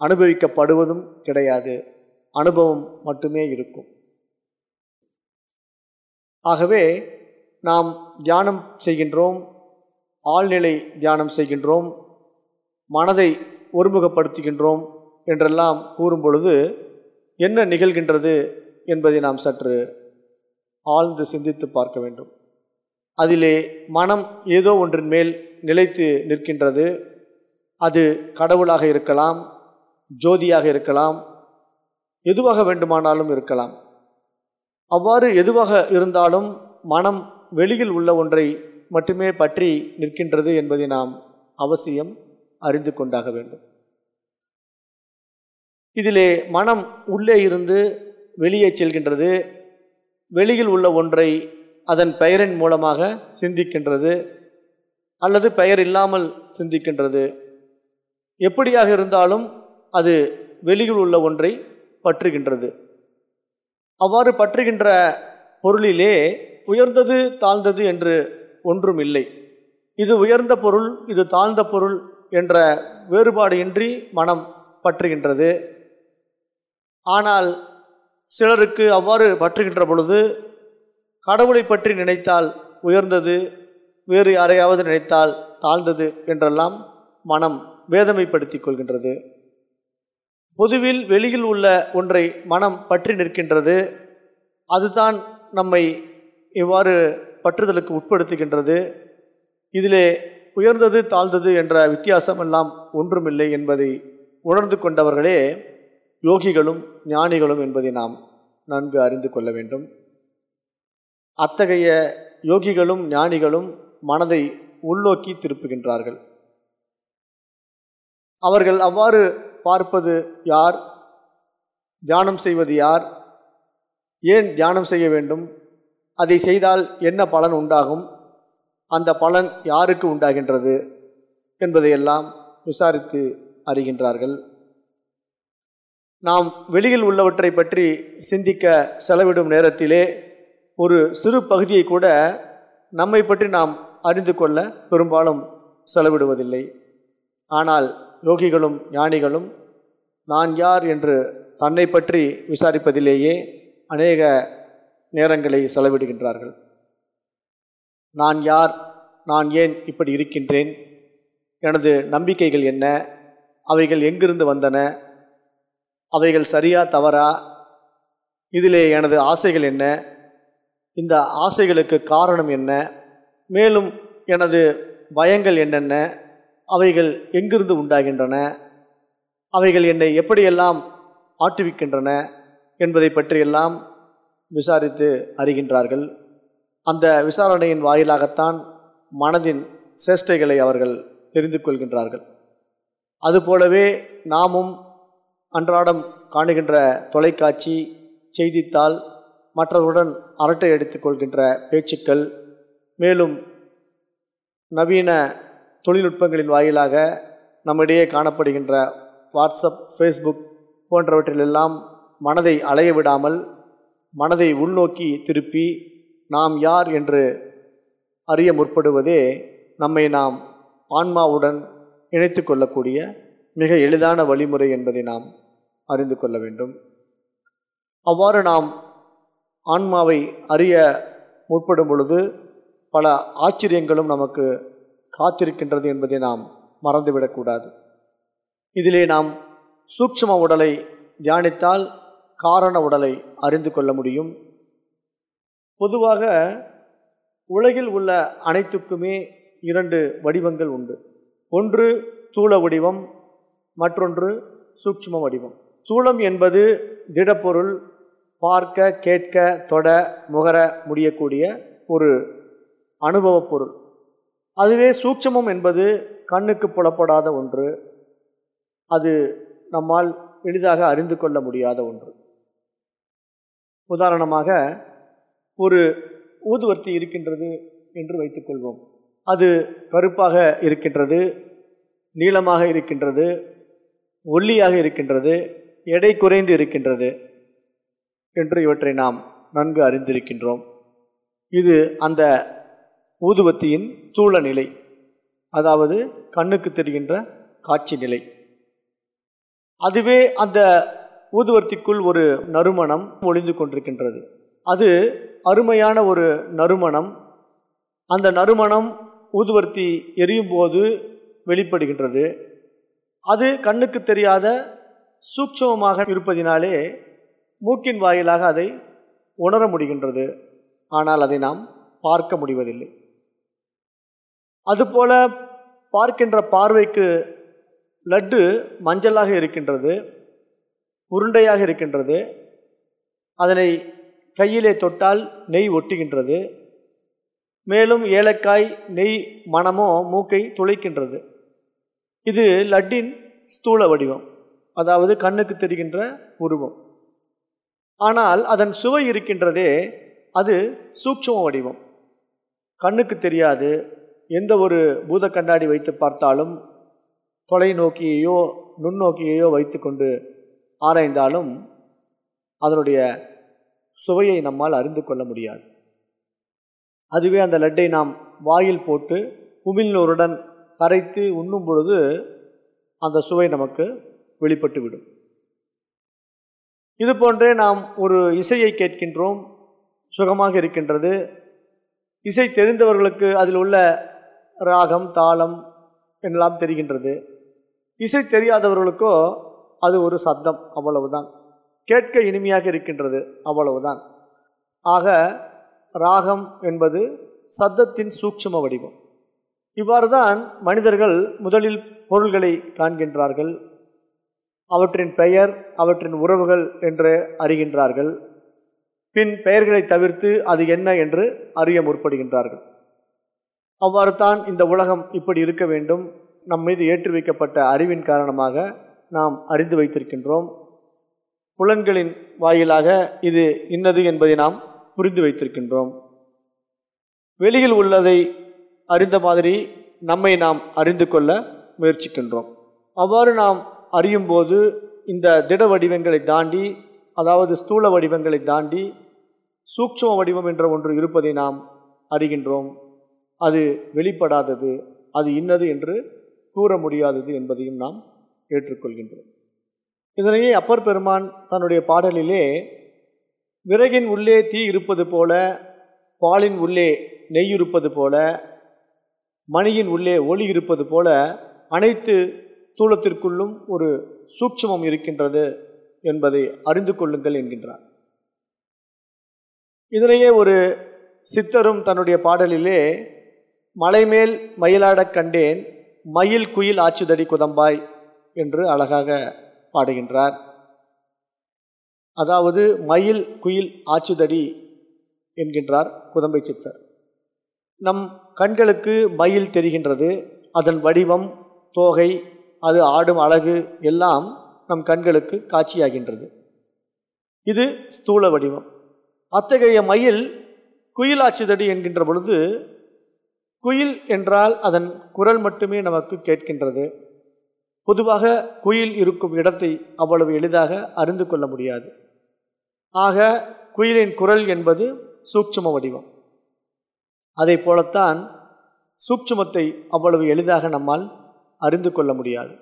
அனுபவிக்கப்படுவதும் கிடையாது அனுபவம் மட்டுமே இருக்கும். ஆகவே நாம் தியானம் செய்கின்றோம் ஆழ்நிலை தியானம் செய்கின்றோம் மனதை ஒருமுகப்படுத்துகின்றோம் என்றெல்லாம் கூறும் பொழுது என்ன நிகழ்கின்றது என்பதை நாம் சற்று ஆழ்ந்து சிந்தித்து பார்க்க வேண்டும். அதிலே மனம் ஏதோ ஒன்றின் மேல் நிலைத்து நிற்கின்றது. அது கடவுளாக இருக்கலாம் ஜோதியாக இருக்கலாம் எதுவாக வேண்டுமானாலும் இருக்கலாம். அவ்வாறு எதுவாக இருந்தாலும் மனம் வெளியில் உள்ள ஒன்றை மட்டுமே பற்றி நிற்கின்றது என்பதை நாம் அவசியம் அறிந்து கொண்டாக வேண்டும். இதிலே மனம் உள்ளே இருந்து வெளியே செல்கின்றது. வெளியில் உள்ள ஒன்றை அதன் பெயரின் மூலமாக சிந்திக்கின்றது அல்லது பெயர் இல்லாமல் சிந்திக்கின்றது. எப்படியாக இருந்தாலும் அது வெளியில் உள்ள ஒன்றை பற்றுகின்றது. அவ்வாறு பற்றுகின்ற பொருளிலே உயர்ந்தது தாழ்ந்தது என்று ஒன்றும் இல்லை இது உயர்ந்த பொருள் இது தாழ்ந்த பொருள் என்ற வேறுபாடு இன்றி மனம் பற்றுகின்றது. ஆனால் சிலருக்கு அவ்வாறு பற்றுகின்ற பொழுது கடவுளை பற்றி நினைத்தால் உயர்ந்தது வேறு யாரையாவது நினைத்தால் தாழ்ந்தது என்றெல்லாம் மனம் வேதமைப்படுத்தி கொள்கின்றது. பொதுவில் வெளியில் உள்ள ஒன்றை மனம் பற்றி நிற்கின்றது. அதுதான் நம்மை இவ்வாறு பற்றுதலுக்கு உட்படுத்துகின்றது. இதிலே உயர்ந்தது தாழ்ந்தது என்ற வித்தியாசமெல்லாம் ஒன்றுமில்லை என்பதை உணர்ந்து கொண்டவர்களே யோகிகளும் ஞானிகளும் என்பதை நாம் நன்கு அறிந்து கொள்ள வேண்டும். அத்தகைய யோகிகளும் ஞானிகளும் மனதை உள்நோக்கி திருப்புகின்றார்கள். அவர்கள் அவ்வாறு பார்ப்பது யார்? தியானம் செய்வது யார்? ஏன் தியானம் செய்ய வேண்டும்? அதை செய்தால் என்ன பலன் உண்டாகும்? அந்த பலன் யாருக்கு உண்டாகின்றது? என்பதையெல்லாம் விசாரித்து அறிகின்றார்கள். நாம் வெளியில் உள்ளவற்றை பற்றி சிந்திக்க செலவிடும் நேரத்திலே ஒரு சிறு பகுதியை கூட நம்மை பற்றி நாம் அறிந்து கொள்ள பெரும்பாலும் செலவிடுவதில்லை. ஆனால் யோகிகளும் ஞானிகளும் நான் யார் என்று தன்னை பற்றி விசாரிப்பதிலேயே அநேக நேரங்களை செலவிடுகின்றார்கள். நான் யார் நான் ஏன் இப்படி இருக்கின்றேன்? எனது நம்பிக்கைகள் என்ன? அவைகள் எங்கிருந்து வந்தன? அவைகள் சரியா தவறா? இதிலே எனது ஆசைகள் என்ன? இந்த ஆசைகளுக்கு காரணம் என்ன? மேலும் எனது பயங்கள் என்னென்ன? அவைகள் எங்கிருந்து உண்டாகின்றன? அவைகள் என்னை எப்படியெல்லாம் ஆட்டுவிக்கின்றன என்பதை பற்றியெல்லாம் விசாரித்து அறிகின்றார்கள். அந்த விசாரணையின் வாயிலாகத்தான் மனதின் சேஷ்டைகளை அவர்கள் தெரிந்து கொள்கின்றார்கள். அதுபோலவே நாமும் அன்றாடம் காணுகின்ற தொலைக்காட்சி செய்தித்தாள் மற்றவருடன் அரட்டை எடுத்துக்கொள்கின்ற பேச்சுக்கள் மேலும் நவீன தொழில்நுட்பங்களின் வாயிலாக நம்மிடையே காணப்படுகின்ற வாட்ஸ்அப் ஃபேஸ்புக் போன்றவற்றிலெல்லாம் மனதை அலைய விடாமல் மனதை உள்நோக்கி திருப்பி நாம் யார் என்று அறிய முற்படுவதே நம்மை நாம் ஆன்மாவுடன் இணைத்து கொள்ளக்கூடிய மிக எளிதான வழிமுறை என்பதை நாம் அறிந்து கொள்ள வேண்டும். அவ்வாறு நாம் ஆன்மாவை அறிய முற்படும் பொழுது பல ஆச்சரியங்களும் நமக்கு காத்திருக்கின்றது என்பதை நாம் மறந்துவிடக்கூடாது இதிலே நாம் சூக்ஷ்ம உடலை தியானித்தால் காரண உடலை அறிந்து கொள்ள முடியும். பொதுவாக உலகில் உள்ள அனைத்துக்குமே இரண்டு வடிவங்கள் உண்டு. ஒன்று தூள வடிவம் மற்றொன்று சூக்ஷ்ம வடிவம். சூளம் என்பது திடப்பொருள் பார்க்க கேட்க தொட முகர முடியக்கூடிய ஒரு அனுபவப் பொருள். அதுவே சூட்சமம் என்பது கண்ணுக்கு புலப்படாத ஒன்று. அது நம்மால் எளிதாக அறிந்து கொள்ள முடியாத ஒன்று. உதாரணமாக ஒரு ஊதுவர்த்தி இருக்கின்றது என்று வைத்துக்கொள்வோம் அது கருப்பாக இருக்கின்றது நீளமாக இருக்கின்றது ஒல்லியாக இருக்கின்றது எடை குறைந்து இருக்கின்றது என்று இவற்றை நாம் நன்கு அறிந்திருக்கின்றோம். இது அந்த ஊதுவத்தியின் தூள நிலை அதாவது கண்ணுக்கு தெரிகின்ற காட்சி நிலை. அதுவே அந்த ஊதுவர்த்திக்குள் ஒரு நறுமணம் ஒளிந்து கொண்டிருக்கின்றது. அது அருமையான ஒரு நறுமணம். அந்த நறுமணம் ஊதுவர்த்தி எரியும் போது வெளிப்படுகின்றது. அது கண்ணுக்கு தெரியாத சூட்சமமாக இருப்பதினாலே மூக்கின் வாயிலாக அதை உணர முடிகின்றது. ஆனால் அதை நாம் பார்க்க முடிவதில்லை. அதுபோல பார்க்கின்ற பார்வைக்கு லட்டு மஞ்சளாக இருக்கின்றது உருண்டையாக இருக்கின்றது. அதனை கையிலே தொட்டால் நெய் ஒட்டுகின்றது. மேலும் ஏலக்காய் நெய் மணமோ மூக்கை துளைக்கின்றது. இது லட்டின் ஸ்தூல வடிவம். அதாவது கண்ணுக்கு தெரிகின்ற உருவம். ஆனால் அதன் சுவை இருக்கின்றதே அது சூட்சம வடிவம். கண்ணுக்கு தெரியாது எந்த ஒரு பூத கண்ணாடி வைத்து பார்த்தாலும் தொலைநோக்கியையோ நுண்ணோக்கியையோ வைத்துக்கொண்டு ஆராய்ந்தாலும் அதனுடைய சுவையை நம்மால் அறிந்து கொள்ள முடியாது. அதுவே அந்த லட்டை நாம் வாயில் போட்டு உமிழ்நூருடன் கரைத்து உண்ணும் பொழுது அந்த சுவை நமக்கு வெளிப்பட்டுவிடும். இது போன்றே நாம் ஒரு இசையை கேட்கின்றோம். சுகமாக இருக்கின்றது. இசை தெரிந்தவர்களுக்கு அதில் உள்ள ராகம் தாளம் எல்லாம் தெரிகின்றது. இசை தெரியாதவர்களுக்கோ அது ஒரு சத்தம் அவ்வளவுதான். கேட்க இனிமையாக இருக்கின்றது அவ்வளவுதான். ஆக ராகம் என்பது சத்தத்தின் சூட்சம வடிவம். இவ்வாறு தான் மனிதர்கள் முதலில் பொருள்களை காண்கின்றார்கள். அவற்றின் பெயர் அவற்றின் உறவுகள் என்று அறிகின்றார்கள். பின் பெயர்களை தவிர்த்து அது என்ன என்று அறிய முற்படுகின்றார்கள். அவ்வாறு தான் இந்த உலகம் இப்படி இருக்க வேண்டும். நம் மீது ஏற்றி வைக்கப்பட்ட அறிவின் காரணமாக நாம் அறிந்து வைத்திருக்கின்றோம். புலன்களின் வாயிலாக இது இன்னது என்பதை நாம் புரிந்து வைத்திருக்கின்றோம். வெளியில் உள்ளதை அறிந்த மாதிரி நம்மை நாம் அறிந்து கொள்ள முயற்சிக்கின்றோம். அவ்வாறு நாம் அறியும்போது இந்த திட வடிவங்களை தாண்டி அதாவது ஸ்தூல வடிவங்களை தாண்டி சூக்ஷ்ம வடிவம் என்ற ஒன்று இருப்பதை நாம் அறிகின்றோம். அது வெளிப்படாதது அது இன்னது என்று கூற முடியாதது என்பதையும் நாம் ஏற்றுக்கொள்கின்றோம். இதனையே அப்பர் பெருமான் தன்னுடைய பாடலிலே விறகின் உள்ளே தீ இருப்பது போல பாலின் உள்ளே நெய் இருப்பது போல மணியின் உள்ளே ஒளி இருப்பது போல அனைத்து தூளத்திற்குள்ளும் ஒரு சூட்சமம் இருக்கின்றது என்பதை அறிந்து கொள்ளுங்கள் என்கின்றார். இதனையே ஒரு சித்தரும் தன்னுடைய பாடலிலே மலைமேல் மயிலாடக் கண்டேன் மயில் குயில் ஆச்சுதடி குதம்பாய் என்று அழகாக பாடுகின்றார். அதாவது மயில் குயில் ஆச்சுதடி என்கின்றார் குதம்பை சித்தர். நம் கண்களுக்கு மயில் தெரிகின்றது அதன் வடிவம் தோகை அது ஆடும் அழகு எல்லாம் நம் கண்களுக்கு காட்சியாகின்றது. இது ஸ்தூல வடிவம். அத்தகைய மயில் குயிலாச்சுதடி என்கின்ற பொழுது குயில் என்றால் அதன் குரல் மட்டுமே நமக்கு கேட்கின்றது. பொதுவாக குயில் இருக்கும் இடத்தை அவ்வளவு எளிதாக அறிந்து கொள்ள முடியாது. ஆக குயிலின் குரல் என்பது சூட்சும வடிவம். அதை போலத்தான் சூட்சுமத்தை அவ்வளவு எளிதாக நம்மால் அறிந்து கொள்ள முடியாது.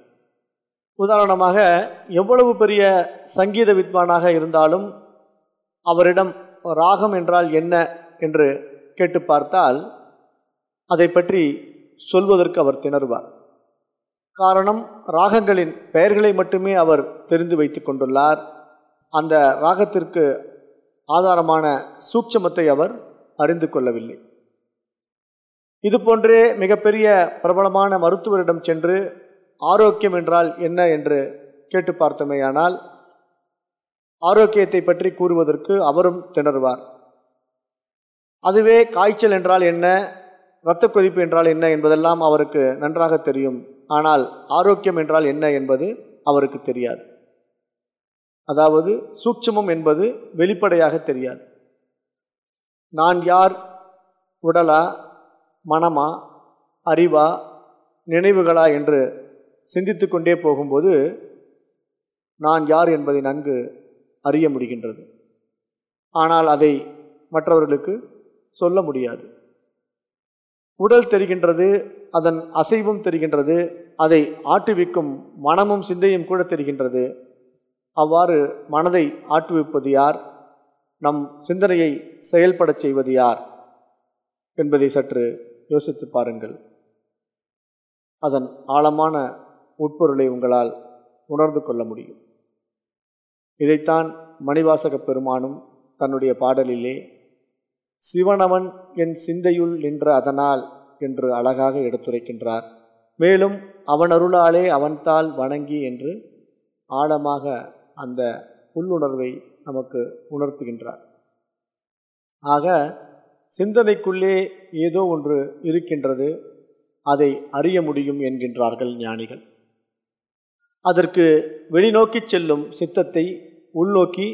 உதாரணமாக எவ்வளவு பெரிய சங்கீத வித்வானாக இருந்தாலும் அவரிடம் ராகம் என்றால் என்ன என்று கேட்டு பார்த்தால் அதை பற்றி சொல்வதற்கு அவர் திணறுவார். காரணம் ராகங்களின் பெயர்களை மட்டுமே அவர் தெரிந்து வைத்து கொண்டுள்ளார். அந்த ராகத்திற்கு ஆதாரமான சூட்சமத்தை அவர் அறிந்து கொள்ளவில்லை. இது போன்றே மிகப்பெரிய பிரபலமான மருத்துவரிடம் சென்று ஆரோக்கியம் என்றால் என்ன? என்று கேட்டு பார்த்தோமேயானால் ஆரோக்கியத்தை பற்றி கூறுவதற்கு அவரும் திணறுவார். அதுவே காய்ச்சல் என்றால் என்ன? இரத்த கொதிப்பு என்றால் என்ன? என்பதெல்லாம் அவருக்கு நன்றாக தெரியும். ஆனால் ஆரோக்கியம் என்றால் என்ன? என்பது அவருக்கு தெரியாது. அதாவது சூட்சமம் என்பது வெளிப்படையாக தெரியாது. நான் யார்? உடலா? மனமா அறிவா நினைவுகளா என்று சிந்தித்து கொண்டே போகும்போது நான் யார் என்பதை நன்கு அறிய முடிகின்றது. ஆனால் அதை மற்றவர்களுக்கு சொல்ல முடியாது. உடல் தெரிகின்றது அதன் அசைவும் தெரிகின்றது அதை ஆட்டுவிக்கும் மனமும் சிந்தையும் கூட தெரிகின்றது. அவ்வாறு மனதை ஆட்டுவிப்பது யார்? நம் சிந்தனையை செயல்படச் செய்வது யார்? என்பதை சற்று யோசித்து பாருங்கள். அதன் ஆழமான உட்பொருளை உங்களால் உணர்ந்து கொள்ள முடியும். இதைத்தான் மணிவாசகப் பெருமானும் தன்னுடைய பாடலிலே சிவனவன் என் சிந்தையுள் நின்ற அதனால் என்று அழகாக எடுத்துரைக்கின்றார். மேலும் அவன் அருளாலே அவன்தால் வணங்கி என்று ஆழமாக அந்த உள்ளுணர்வை நமக்கு உணர்த்துகின்றார். ஆக சிந்தனைக்குள்ளே ஏதோ ஒன்று இருக்கின்றது. அதை அறிய முடியும் என்கின்றார்கள் ஞானிகள். அதற்கு வெளிநோக்கி செல்லும் சித்தத்தை உள்நோக்கி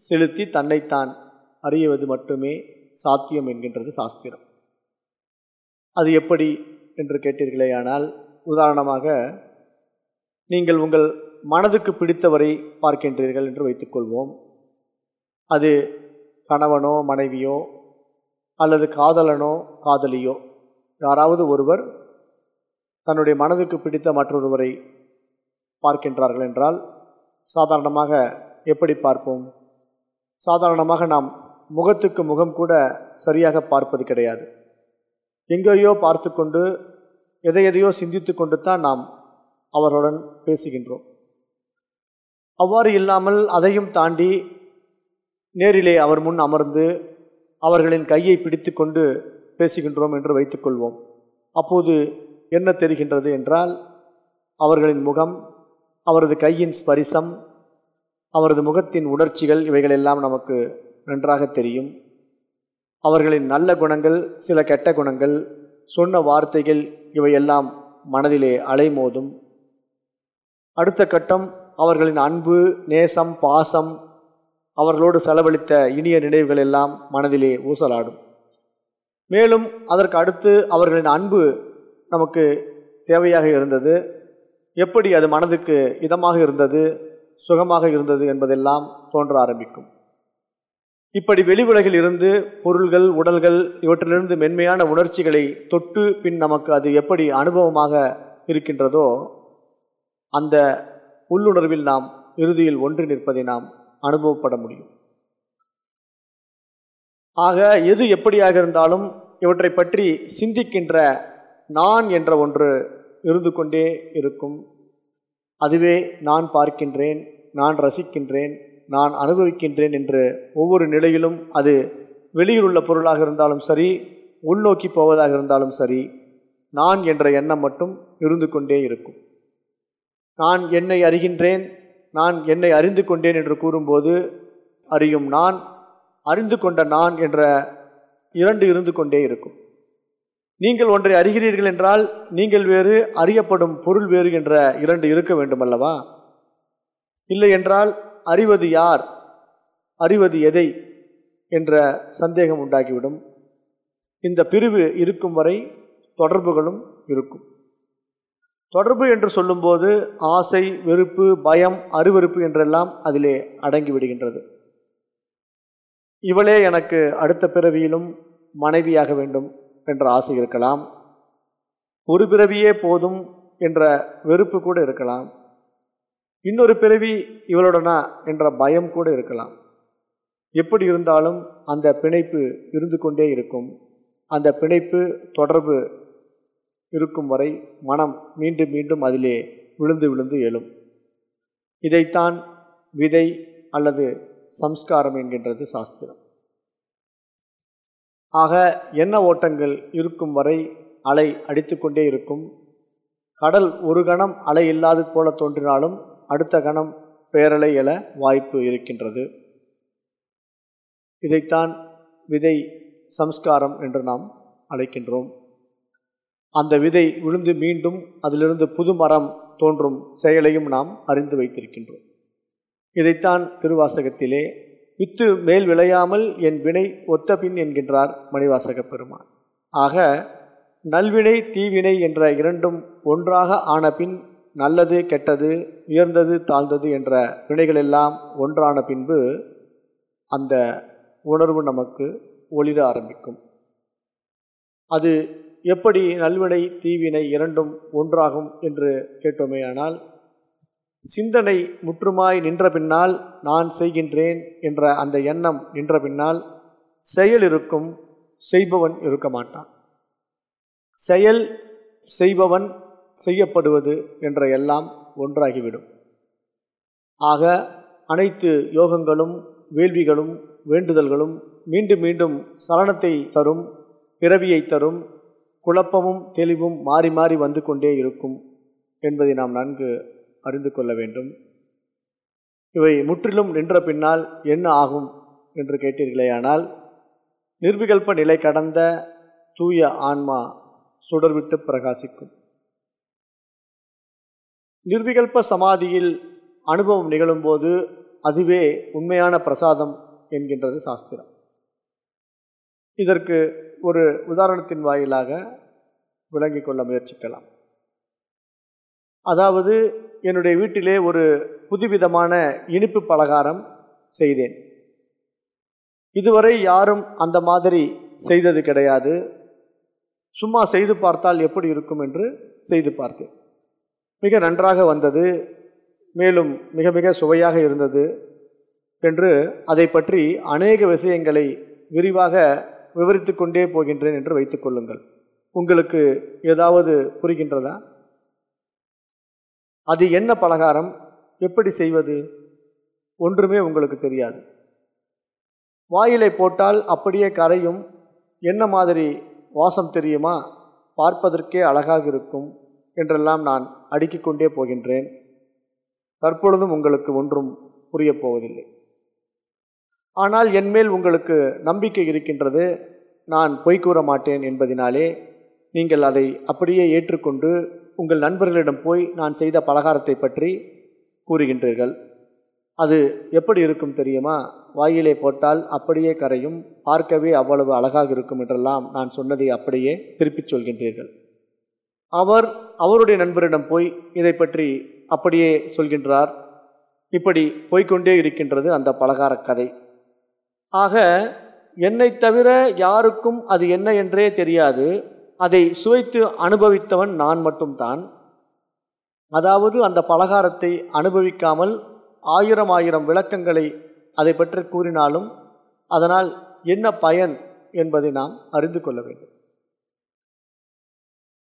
செலுத்தி தன்னைத்தான் அறியுவது மட்டுமே சாத்தியம் என்கின்றது சாஸ்திரம். அது எப்படி என்று கேட்டீர்களேயானால் உதாரணமாக நீங்கள் உங்கள் மனதுக்கு பிடித்தவரை பார்க்கின்றீர்கள் என்று வைத்துக்கொள்வோம். அது கணவனோ மனைவியோ அல்லது காதலனோ காதலியோ யாராவது ஒருவர் தன்னுடைய மனதுக்கு பிடித்த மற்றொருவரை பார்க்கின்றார்கள் என்றால் சாதாரணமாக எப்படி பார்ப்போம்? சாதாரணமாக நாம் முகத்துக்கு முகம் கூட சரியாக பார்ப்பது கிடையாது. எங்கேயோ பார்த்து கொண்டு எதை எதையோ சிந்தித்து கொண்டு தான் நாம் அவர்களுடன் பேசுகின்றோம். அவ்வாறு இல்லாமல் அதையும் தாண்டி நேரிலே அவர் முன் அமர்ந்து அவர்களின் கையை பிடித்து கொண்டு பேசுகின்றோம் என்று வைத்துக்கொள்வோம். அப்போது என்ன தெரிகின்றது என்றால் அவர்களின் முகம் அவரது கையின் ஸ்பரிசம் அவரது முகத்தின் உணர்ச்சிகள் இவைகளெல்லாம் நமக்கு நன்றாக தெரியும். அவர்களின் நல்ல குணங்கள் சில கெட்ட குணங்கள் சொன்ன வார்த்தைகள் இவையெல்லாம் மனதிலே அலைமோதும். அடுத்த கட்டம் அவர்களின் அன்பு நேசம் பாசம் அவர்களோடு செலவழித்த இனிய நினைவுகள் எல்லாம் மனதிலே ஊசலாடும். மேலும் அதற்கு அடுத்து அவர்களின் அன்பு நமக்கு தேவையாக இருந்தது. எப்படி அது மனதுக்கு இதமாக இருந்தது சுகமாக இருந்தது என்பதெல்லாம் தோன்ற ஆரம்பிக்கும். இப்படி வெளி உலகில் இருந்து பொருள்கள் உடல்கள் இவற்றிலிருந்து மென்மையான உணர்ச்சிகளை தொட்டு பின் நமக்கு அது எப்படி அனுபவமாக இருக்கின்றதோ அந்த உள்ளுணர்வில் நாம் இறுதியில் ஒன்று நிற்பதை நாம் அனுபவப்பட முடியும். ஆக எது எப்படியாக இருந்தாலும் இவற்றை பற்றி சிந்திக்கின்ற நான் என்ற ஒன்று இருந்து கொண்டே இருக்கும். அதுவே நான் பார்க்கின்றேன் நான் ரசிக்கின்றேன் நான் அனுபவிக்கின்றேன் என்று ஒவ்வொரு நிலையிலும் அது வெளியில் உள்ள பொருளாக இருந்தாலும் சரி உள்நோக்கி போவதாக இருந்தாலும் சரி நான் என்ற எண்ணம் மட்டும் இருந்து கொண்டே இருக்கும். நான் என்னை அறிகின்றேன் நான் என்னை அறிந்து கொண்டேன் என்று கூறும்போது அறியும் நான் அறிந்து கொண்ட நான் என்ற இரண்டு இருந்து கொண்டே இருக்கும். நீங்கள் ஒன்றை அறிகிறீர்கள் என்றால் நீங்கள் வேறு அறியப்படும் பொருள் வேறு என்ற இரண்டு இருக்க வேண்டும் அல்லவா இல்லை என்றால் அறிவது யார் அறிவது எதை என்ற சந்தேகம் உண்டாகிவிடும். இந்த பிரிவு இருக்கும் வரை தொடர்புகளும் இருக்கும். தொடர்பு என்று சொல்லும்போது ஆசை வெறுப்பு பயம் அருவருப்பு என்றெல்லாம் அதிலே அடங்கி விடுகின்றது. இவளே எனக்கு அடுத்த பிறவியிலும் மனைவியாக வேண்டும் என்ற ஆசை இருக்கலாம். ஒரு பிறவியே போதும் என்ற வெறுப்பு கூட இருக்கலாம். இன்னொரு பிறவி இவளுடனா என்ற பயம் கூட இருக்கலாம். எப்படி இருந்தாலும் அந்த பிணைப்பு இருந்து கொண்டே இருக்கும். அந்த பிணைப்பு தொடர்பு இருக்கும் வரை மனம் மீண்டும் மீண்டும் அதிலே விழுந்து விழுந்து எழும். இதைத்தான் விதை அல்லது சம்ஸ்காரம் என்கின்றது சாஸ்திரம். ஆக எண்ண ஓட்டங்கள் இருக்கும் வரை அலை அடித்துக்கொண்டே இருக்கும். கடல் ஒரு கணம் அலை இல்லாது போல தோன்றினாலும் அடுத்த கணம் பேரலை எழ வாய்ப்பு இருக்கின்றது. இதைத்தான் விதை சம்ஸ்காரம் என்று நாம் அழைக்கின்றோம். அந்த விதை விழுந்து மீண்டும் அதிலிருந்து புது மரம் தோன்றும் செயலையும் நாம் அறிந்து வைத்திருக்கின்றோம். இதைத்தான் திருவாசகத்திலே வித்து மேல் விளையாமல் என் வினை ஒத்த பின் என்கின்றார் மணிவாசக பெருமான். ஆக நல்வினை தீவினை என்ற இரண்டும் ஒன்றாக ஆன பின் நல்லது கெட்டது உயர்ந்தது தாழ்ந்தது என்ற வினைகளெல்லாம் ஒன்றான பின்பு அந்த உணர்வு நமக்கு ஒளிர ஆரம்பிக்கும். அது எப்படி நல்வினை தீவினை இரண்டும் ஒன்றாகும் என்று கேட்டோமேயானால் சிந்தனை முற்றுமாய் நின்ற பின்னால் நான் செய்கின்றேன் என்ற அந்த எண்ணம் நின்ற பின்னால் செயல் இருக்கும் செய்பவன் இருக்க மாட்டான். செயல் செய்பவன் செய்யப்படுவது என்ற எல்லாம் ஒன்றாகிவிடும். ஆக அனைத்து யோகங்களும் வேள்விகளும் வேண்டுதல்களும் மீண்டும் மீண்டும் சலனத்தை தரும் பிறவியை தரும் குழப்பமும் தெளிவும் மாறி மாறி வந்து கொண்டே இருக்கும் என்பதை நாம் நன்கு அறிந்து கொள்ள வேண்டும். இவை முற்றிலும் நின்ற பின்னால் என்ன ஆகும் என்று கேட்டீர்களேயானால் நிர்விகல்ப நிலை கடந்த தூய ஆன்மா சுடர்விட்டு பிரகாசிக்கும். நிர்விகல்ப சமாதியில் அனுபவம் நிகழும்போது அதுவே உண்மையான பிரசாதம் என்கின்றது சாஸ்திரம். இதற்கு ஒரு உதாரணத்தின் வாயிலாக விளங்கிக் கொள்ள முயற்சிக்கலாம். அதாவது என்னுடைய வீட்டிலே ஒரு புதுவிதமான இனிப்பு பலகாரம் செய்தேன். இதுவரை யாரும் அந்த மாதிரி செய்தது கிடையாது. சும்மா செய்து பார்த்தால் எப்படி இருக்கும் என்று செய்து பார்த்தேன். மிக நன்றாக வந்தது. மேலும் மிக மிக சுவையாக இருந்தது என்று அதை பற்றி அநேக விஷயங்களை விரிவாக விவரித்து கொண்டே போகின்றேன் என்று வைத்துக் கொள்ளுங்கள். உங்களுக்கு ஏதாவது புரிகின்றதா? அது என்ன பலகாரம்? எப்படி செய்வது? ஒன்றுமே உங்களுக்கு தெரியாது. வாயிலை போட்டால் அப்படியே கரையும். என்ன மாதிரி வாசம் தெரியுமா? பார்ப்பதற்கே அழகாக இருக்கும் என்றெல்லாம் நான் அடுக்கிக் கொண்டே போகின்றேன். தற்பொழுதும் உங்களுக்கு ஒன்றும் புரியப் போவதில்லை. ஆனால் என்மேல் உங்களுக்கு நம்பிக்கை இருக்கின்றது. நான் பொய் கூற மாட்டேன் என்பதினாலே நீங்கள் அதை அப்படியே ஏற்றுக்கொண்டு உங்கள் நண்பர்களிடம் போய் நான் செய்த பலகாரத்தை பற்றி கூறுகின்றீர்கள். அது எப்படி இருக்கும் தெரியுமா? வாயிலே போட்டால் அப்படியே கரையும் பார்க்கவே அவ்வளவு அழகாக இருக்கும் என்றெல்லாம் நான் சொன்னதை அப்படியே திருப்பிச் சொல்கின்றீர்கள். அவர் அவருடைய நண்பரிடம் போய் இதை பற்றி அப்படியே சொல்கின்றார். இப்படி போய்க்கொண்டே இருக்கின்றது அந்த பலகார கதை. ஆக என்னை தவிர யாருக்கும் அது என்ன என்றே தெரியாது. அதை சுவைத்து அனுபவித்தவன் நான் மட்டும்தான். அதாவது அந்த பலகாரத்தை அனுபவிக்காமல் ஆயிரம் ஆயிரம் விளக்கங்களை அதை பற்றி கூறினாலும் அதனால் என்ன பயன் என்பதை நாம் அறிந்து கொள்ள வேண்டும்.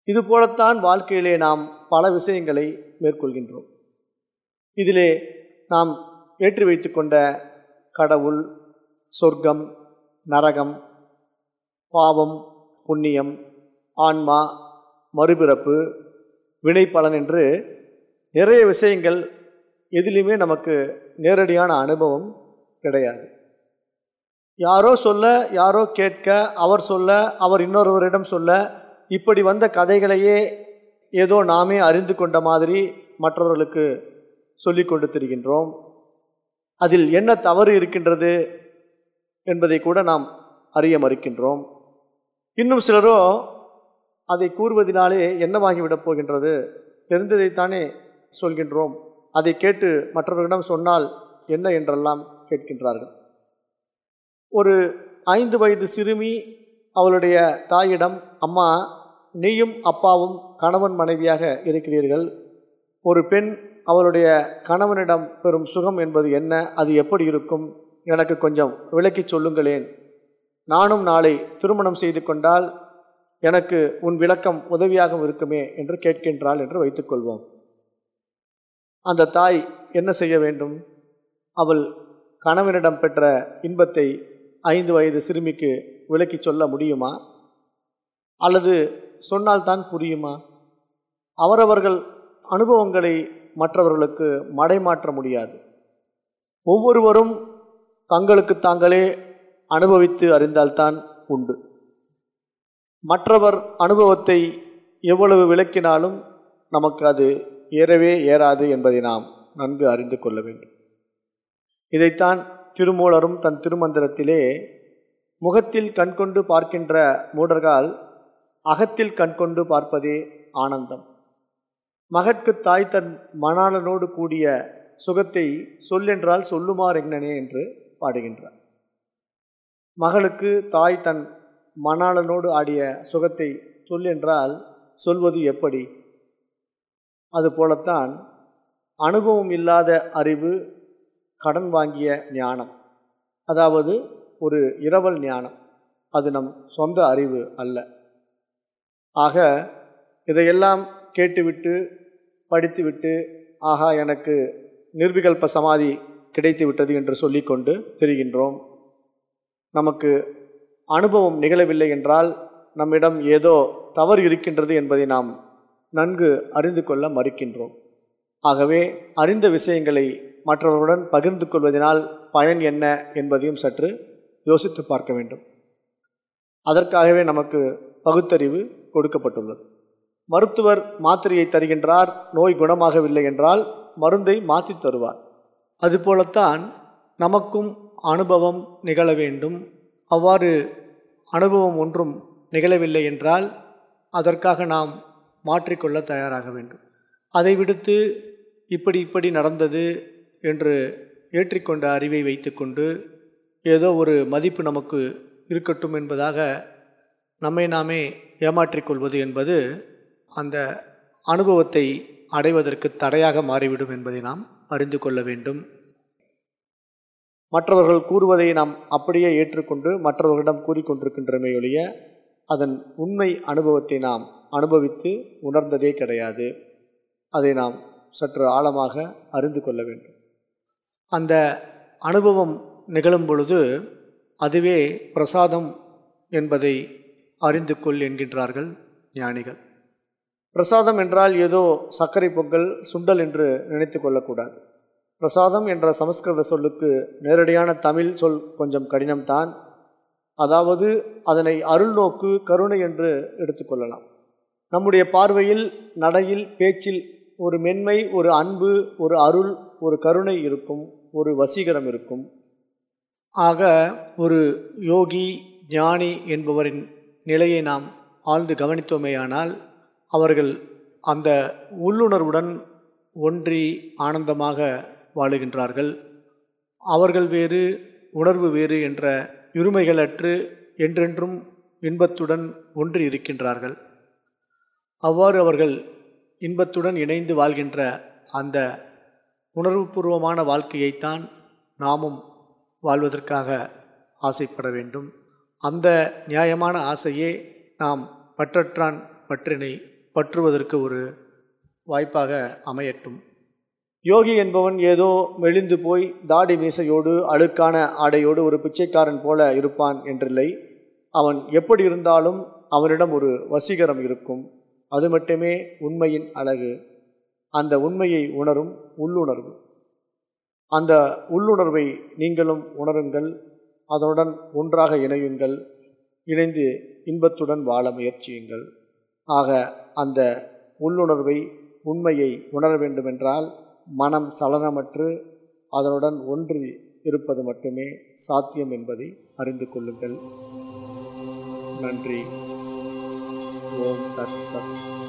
இதுபோலத்தான் வாழ்க்கையிலே நாம் பல விஷயங்களை மேற்கொள்கின்றோம். இதிலே நாம் ஏற்றி வைத்துக்கொண்ட கடவுள் சொர்க்கம் நரகம் பாவம் புண்ணியம் ஆன்மா மறுபிறப்பு வினைப்பலன் என்று நிறைய விஷயங்கள் எதிலுமே நமக்கு நேரடியான அனுபவம் கிடையாது. யாரோ சொல்ல யாரோ கேட்க அவர் சொல்ல அவர் இன்னொருவரிடம் சொல்ல இப்படி வந்த கதைகளையே ஏதோ நாமே அறிந்து கொண்ட மாதிரி மற்றவர்களுக்கு சொல்லி கொண்டு திரிகின்றோம் அதில் என்ன தவறு இருக்கின்றது? என்பதை கூட நாம் அறிய மறுக்கின்றோம். இன்னும் சிலரோ அதை கூறுவதினாலே என்னவாகிவிடப் போகின்றது தெரிந்ததைத்தானே சொல்கின்றோம். அதை கேட்டு மற்றவர்களிடம் சொன்னால் என்ன என்றெல்லாம் கேட்கின்றார்கள். ஒரு ஐந்து வயது சிறுமி அவளுடைய தாயிடம் அம்மா நீயும் அப்பாவும் கணவன் மனைவியாக இருக்கிறீர்கள். ஒரு பெண் அவளுடைய கணவனிடம் பெறும் சுகம் என்பது என்ன? அது எப்படி இருக்கும்? எனக்கு கொஞ்சம் விளக்கிச் சொல்லுங்களேன். நானும் நாளை திருமணம் செய்து கொண்டால் எனக்கு உன் விளக்கம் உதவியாகவும் இருக்குமே என்று கேட்கின்றாள் என்று வைத்துக்கொள்வோம் அந்த தாய் என்ன செய்ய வேண்டும்? அவள் கணவனிடம் பெற்ற இன்பத்தை ஐந்து வயது சிறுமிக்கு விளக்கி சொல்ல முடியுமா? அல்லது சொன்னால்தான் புரியுமா? அவரவர்கள் அனுபவங்களை மற்றவர்களுக்கு மடைமாற்ற முடியாது. ஒவ்வொருவரும் தங்களுக்கு தாங்களே அனுபவித்து அறிந்தால்தான் உண்டு. மற்றவர் அனுபவத்தை எவ்வளவு விளக்கினாலும் நமக்கு அது ஏறவே ஏறாது என்பதை நாம் நன்கு அறிந்து கொள்ள வேண்டும். இதைத்தான் திருமூலரும் தன் திருமந்திரத்திலே முகத்தில் கண்கொண்டு பார்க்கின்ற மூடர்கள் அகத்தில் கண்கொண்டு பார்ப்பதே ஆனந்தம். மகற்கு தாய் தன் மணாளனோடு கூடிய சுகத்தை சொல்லென்றால் சொல்லுமாறு எங்கனே என்று பாடுகின்றார். மகளுக்கு தாய் தன் மணாளனோடு ஆடிய சுகத்தை சொல்லென்றால் சொல்வது எப்படி? அதுபோலத்தான் அனுபவம் இல்லாத அறிவு கடன் வாங்கிய ஞானம். அதாவது ஒரு இரவல் ஞானம். அது நம் சொந்த அறிவு அல்ல. ஆக இதையெல்லாம் கேட்டுவிட்டு படித்துவிட்டு ஆகா எனக்கு நிர்விகல்ப சமாதி கிடைத்துவிட்டது என்று சொல்லிக்கொண்டு தெரிகின்றோம். நமக்கு அனுபவம் நிகழவில்லை என்றால் நம்மிடம் ஏதோ தவறு இருக்கின்றது என்பதை நாம் நன்கு அறிந்து கொள்ள மறுக்கின்றோம். ஆகவே அறிந்த விஷயங்களை மற்றவர்களுடன் பகிர்ந்து கொள்வதனால் பயன் என்ன என்பதையும் சற்று யோசித்து பார்க்க வேண்டும். அதற்காகவே நமக்கு பகுத்தறிவு கொடுக்கப்பட்டுள்ளது. மருத்துவர் மாத்திரையை தருகின்றார் நோய் குணமாகவில்லை என்றால் மருந்தை மாற்றி தருவார். அதுபோலத்தான் நமக்கும் அனுபவம் நிகழ வேண்டும். அவ்வாறு அனுபவம் ஒன்றும் நிகழவில்லை என்றால் அதற்காக நாம் மாற்றிக்கொள்ள தயாராக வேண்டும். அதை விடுத்து இப்படி இப்படி நடந்தது என்று ஏற்றிக்கொண்ட அறிவை வைத்துக்கொண்டு ஏதோ ஒரு மதிப்பு நமக்கு இருக்கட்டும் என்பதாக நம்மை நாமே ஏமாற்றிக்கொள்வது என்பது அந்த அனுபவத்தை அடைவதற்கு தடையாக மாறிவிடும் என்பதை நாம் அறிந்து கொள்ள வேண்டும். மற்றவர்கள் கூறுவதை நாம் அப்படியே ஏற்றுக்கொண்டு மற்றவர்களிடம் கூறிக்கொண்டிருக்கின்றமே ஒழிய அதன் உண்மை அனுபவத்தை நாம் அனுபவித்து உணர்ந்ததே கிடையாது. அதை நாம் சற்று ஆழமாக அறிந்து கொள்ள வேண்டும். அந்த அனுபவம் நிகழும் பொழுது அதுவே பிரசாதம் என்பதை அறிந்து கொள் என்கின்றார்கள் ஞானிகள். பிரசாதம் என்றால் ஏதோ சர்க்கரை பொங்கல் சுண்டல் என்று நினைத்து கொள்ளக்கூடாது. பிரசாதம் என்ற சமஸ்கிருத சொல்லுக்கு நேரடியான தமிழ் சொல் கொஞ்சம் கடினம்தான். அதாவது அதனை அருள் நோக்கு கருணை என்று எடுத்துக்கொள்ளலாம் நம்முடைய பார்வையில் நடையில் பேச்சில் ஒரு மென்மை ஒரு அன்பு ஒரு அருள் ஒரு கருணை இருக்கும் ஒரு வசீகரம் இருக்கும். ஆக ஒரு யோகி ஞானி என்பவரின் நிலையை நாம் ஆழ்ந்து கவனித்தோமேயானால் அவர்கள் அந்த உள்ளுணர்வுடன் ஒன்றி ஆனந்தமாக வாழுகின்றார்கள். அவர்கள் வேறு உணர்வு வேறு என்ற இருமைகளற்று என்றென்றும் இன்பத்துடன் ஒன்றி இருக்கின்றார்கள். அவ்வாறு அவர்கள் இன்பத்துடன் இணைந்து வாழ்கின்ற அந்த உணர்வுபூர்வமான வாழ்க்கையைத்தான் நாமும் வாழ்வதற்காக ஆசைப்பட வேண்டும். அந்த நியாயமான ஆசையே நாம் பற்றற்றான் பற்றினை பற்றுவதற்கு ஒரு வாய்ப்பாக அமையட்டும். யோகி என்பவன் ஏதோ மெலிந்து போய் தாடி மீசையோடு அழுக்கான ஆடையோடு ஒரு பிச்சைக்காரன் போல இருப்பான் என்றில்லை. அவன் எப்படி இருந்தாலும் அவனிடம் ஒரு வசீகரம் இருக்கும். அது மட்டுமே உண்மையின் அழகு. அந்த உண்மையை உணரும் உள்ளுணர்வு. அந்த உள்ளுணர்வை நீங்களும் உணருங்கள். அதனுடன் ஒன்றாக இணையுங்கள். இணைந்து இன்பத்துடன் வாழ முயற்சியுங்கள். ஆக அந்த உள்ளுணர்வை உண்மையை உணர வேண்டுமென்றால் மனம் சலனமற்று அதனுடன் ஒன்றி இருப்பது மட்டுமே சாத்தியம் என்பதை அறிந்து கொள்ளுங்கள். நன்றி. ஓம் தத் சத்.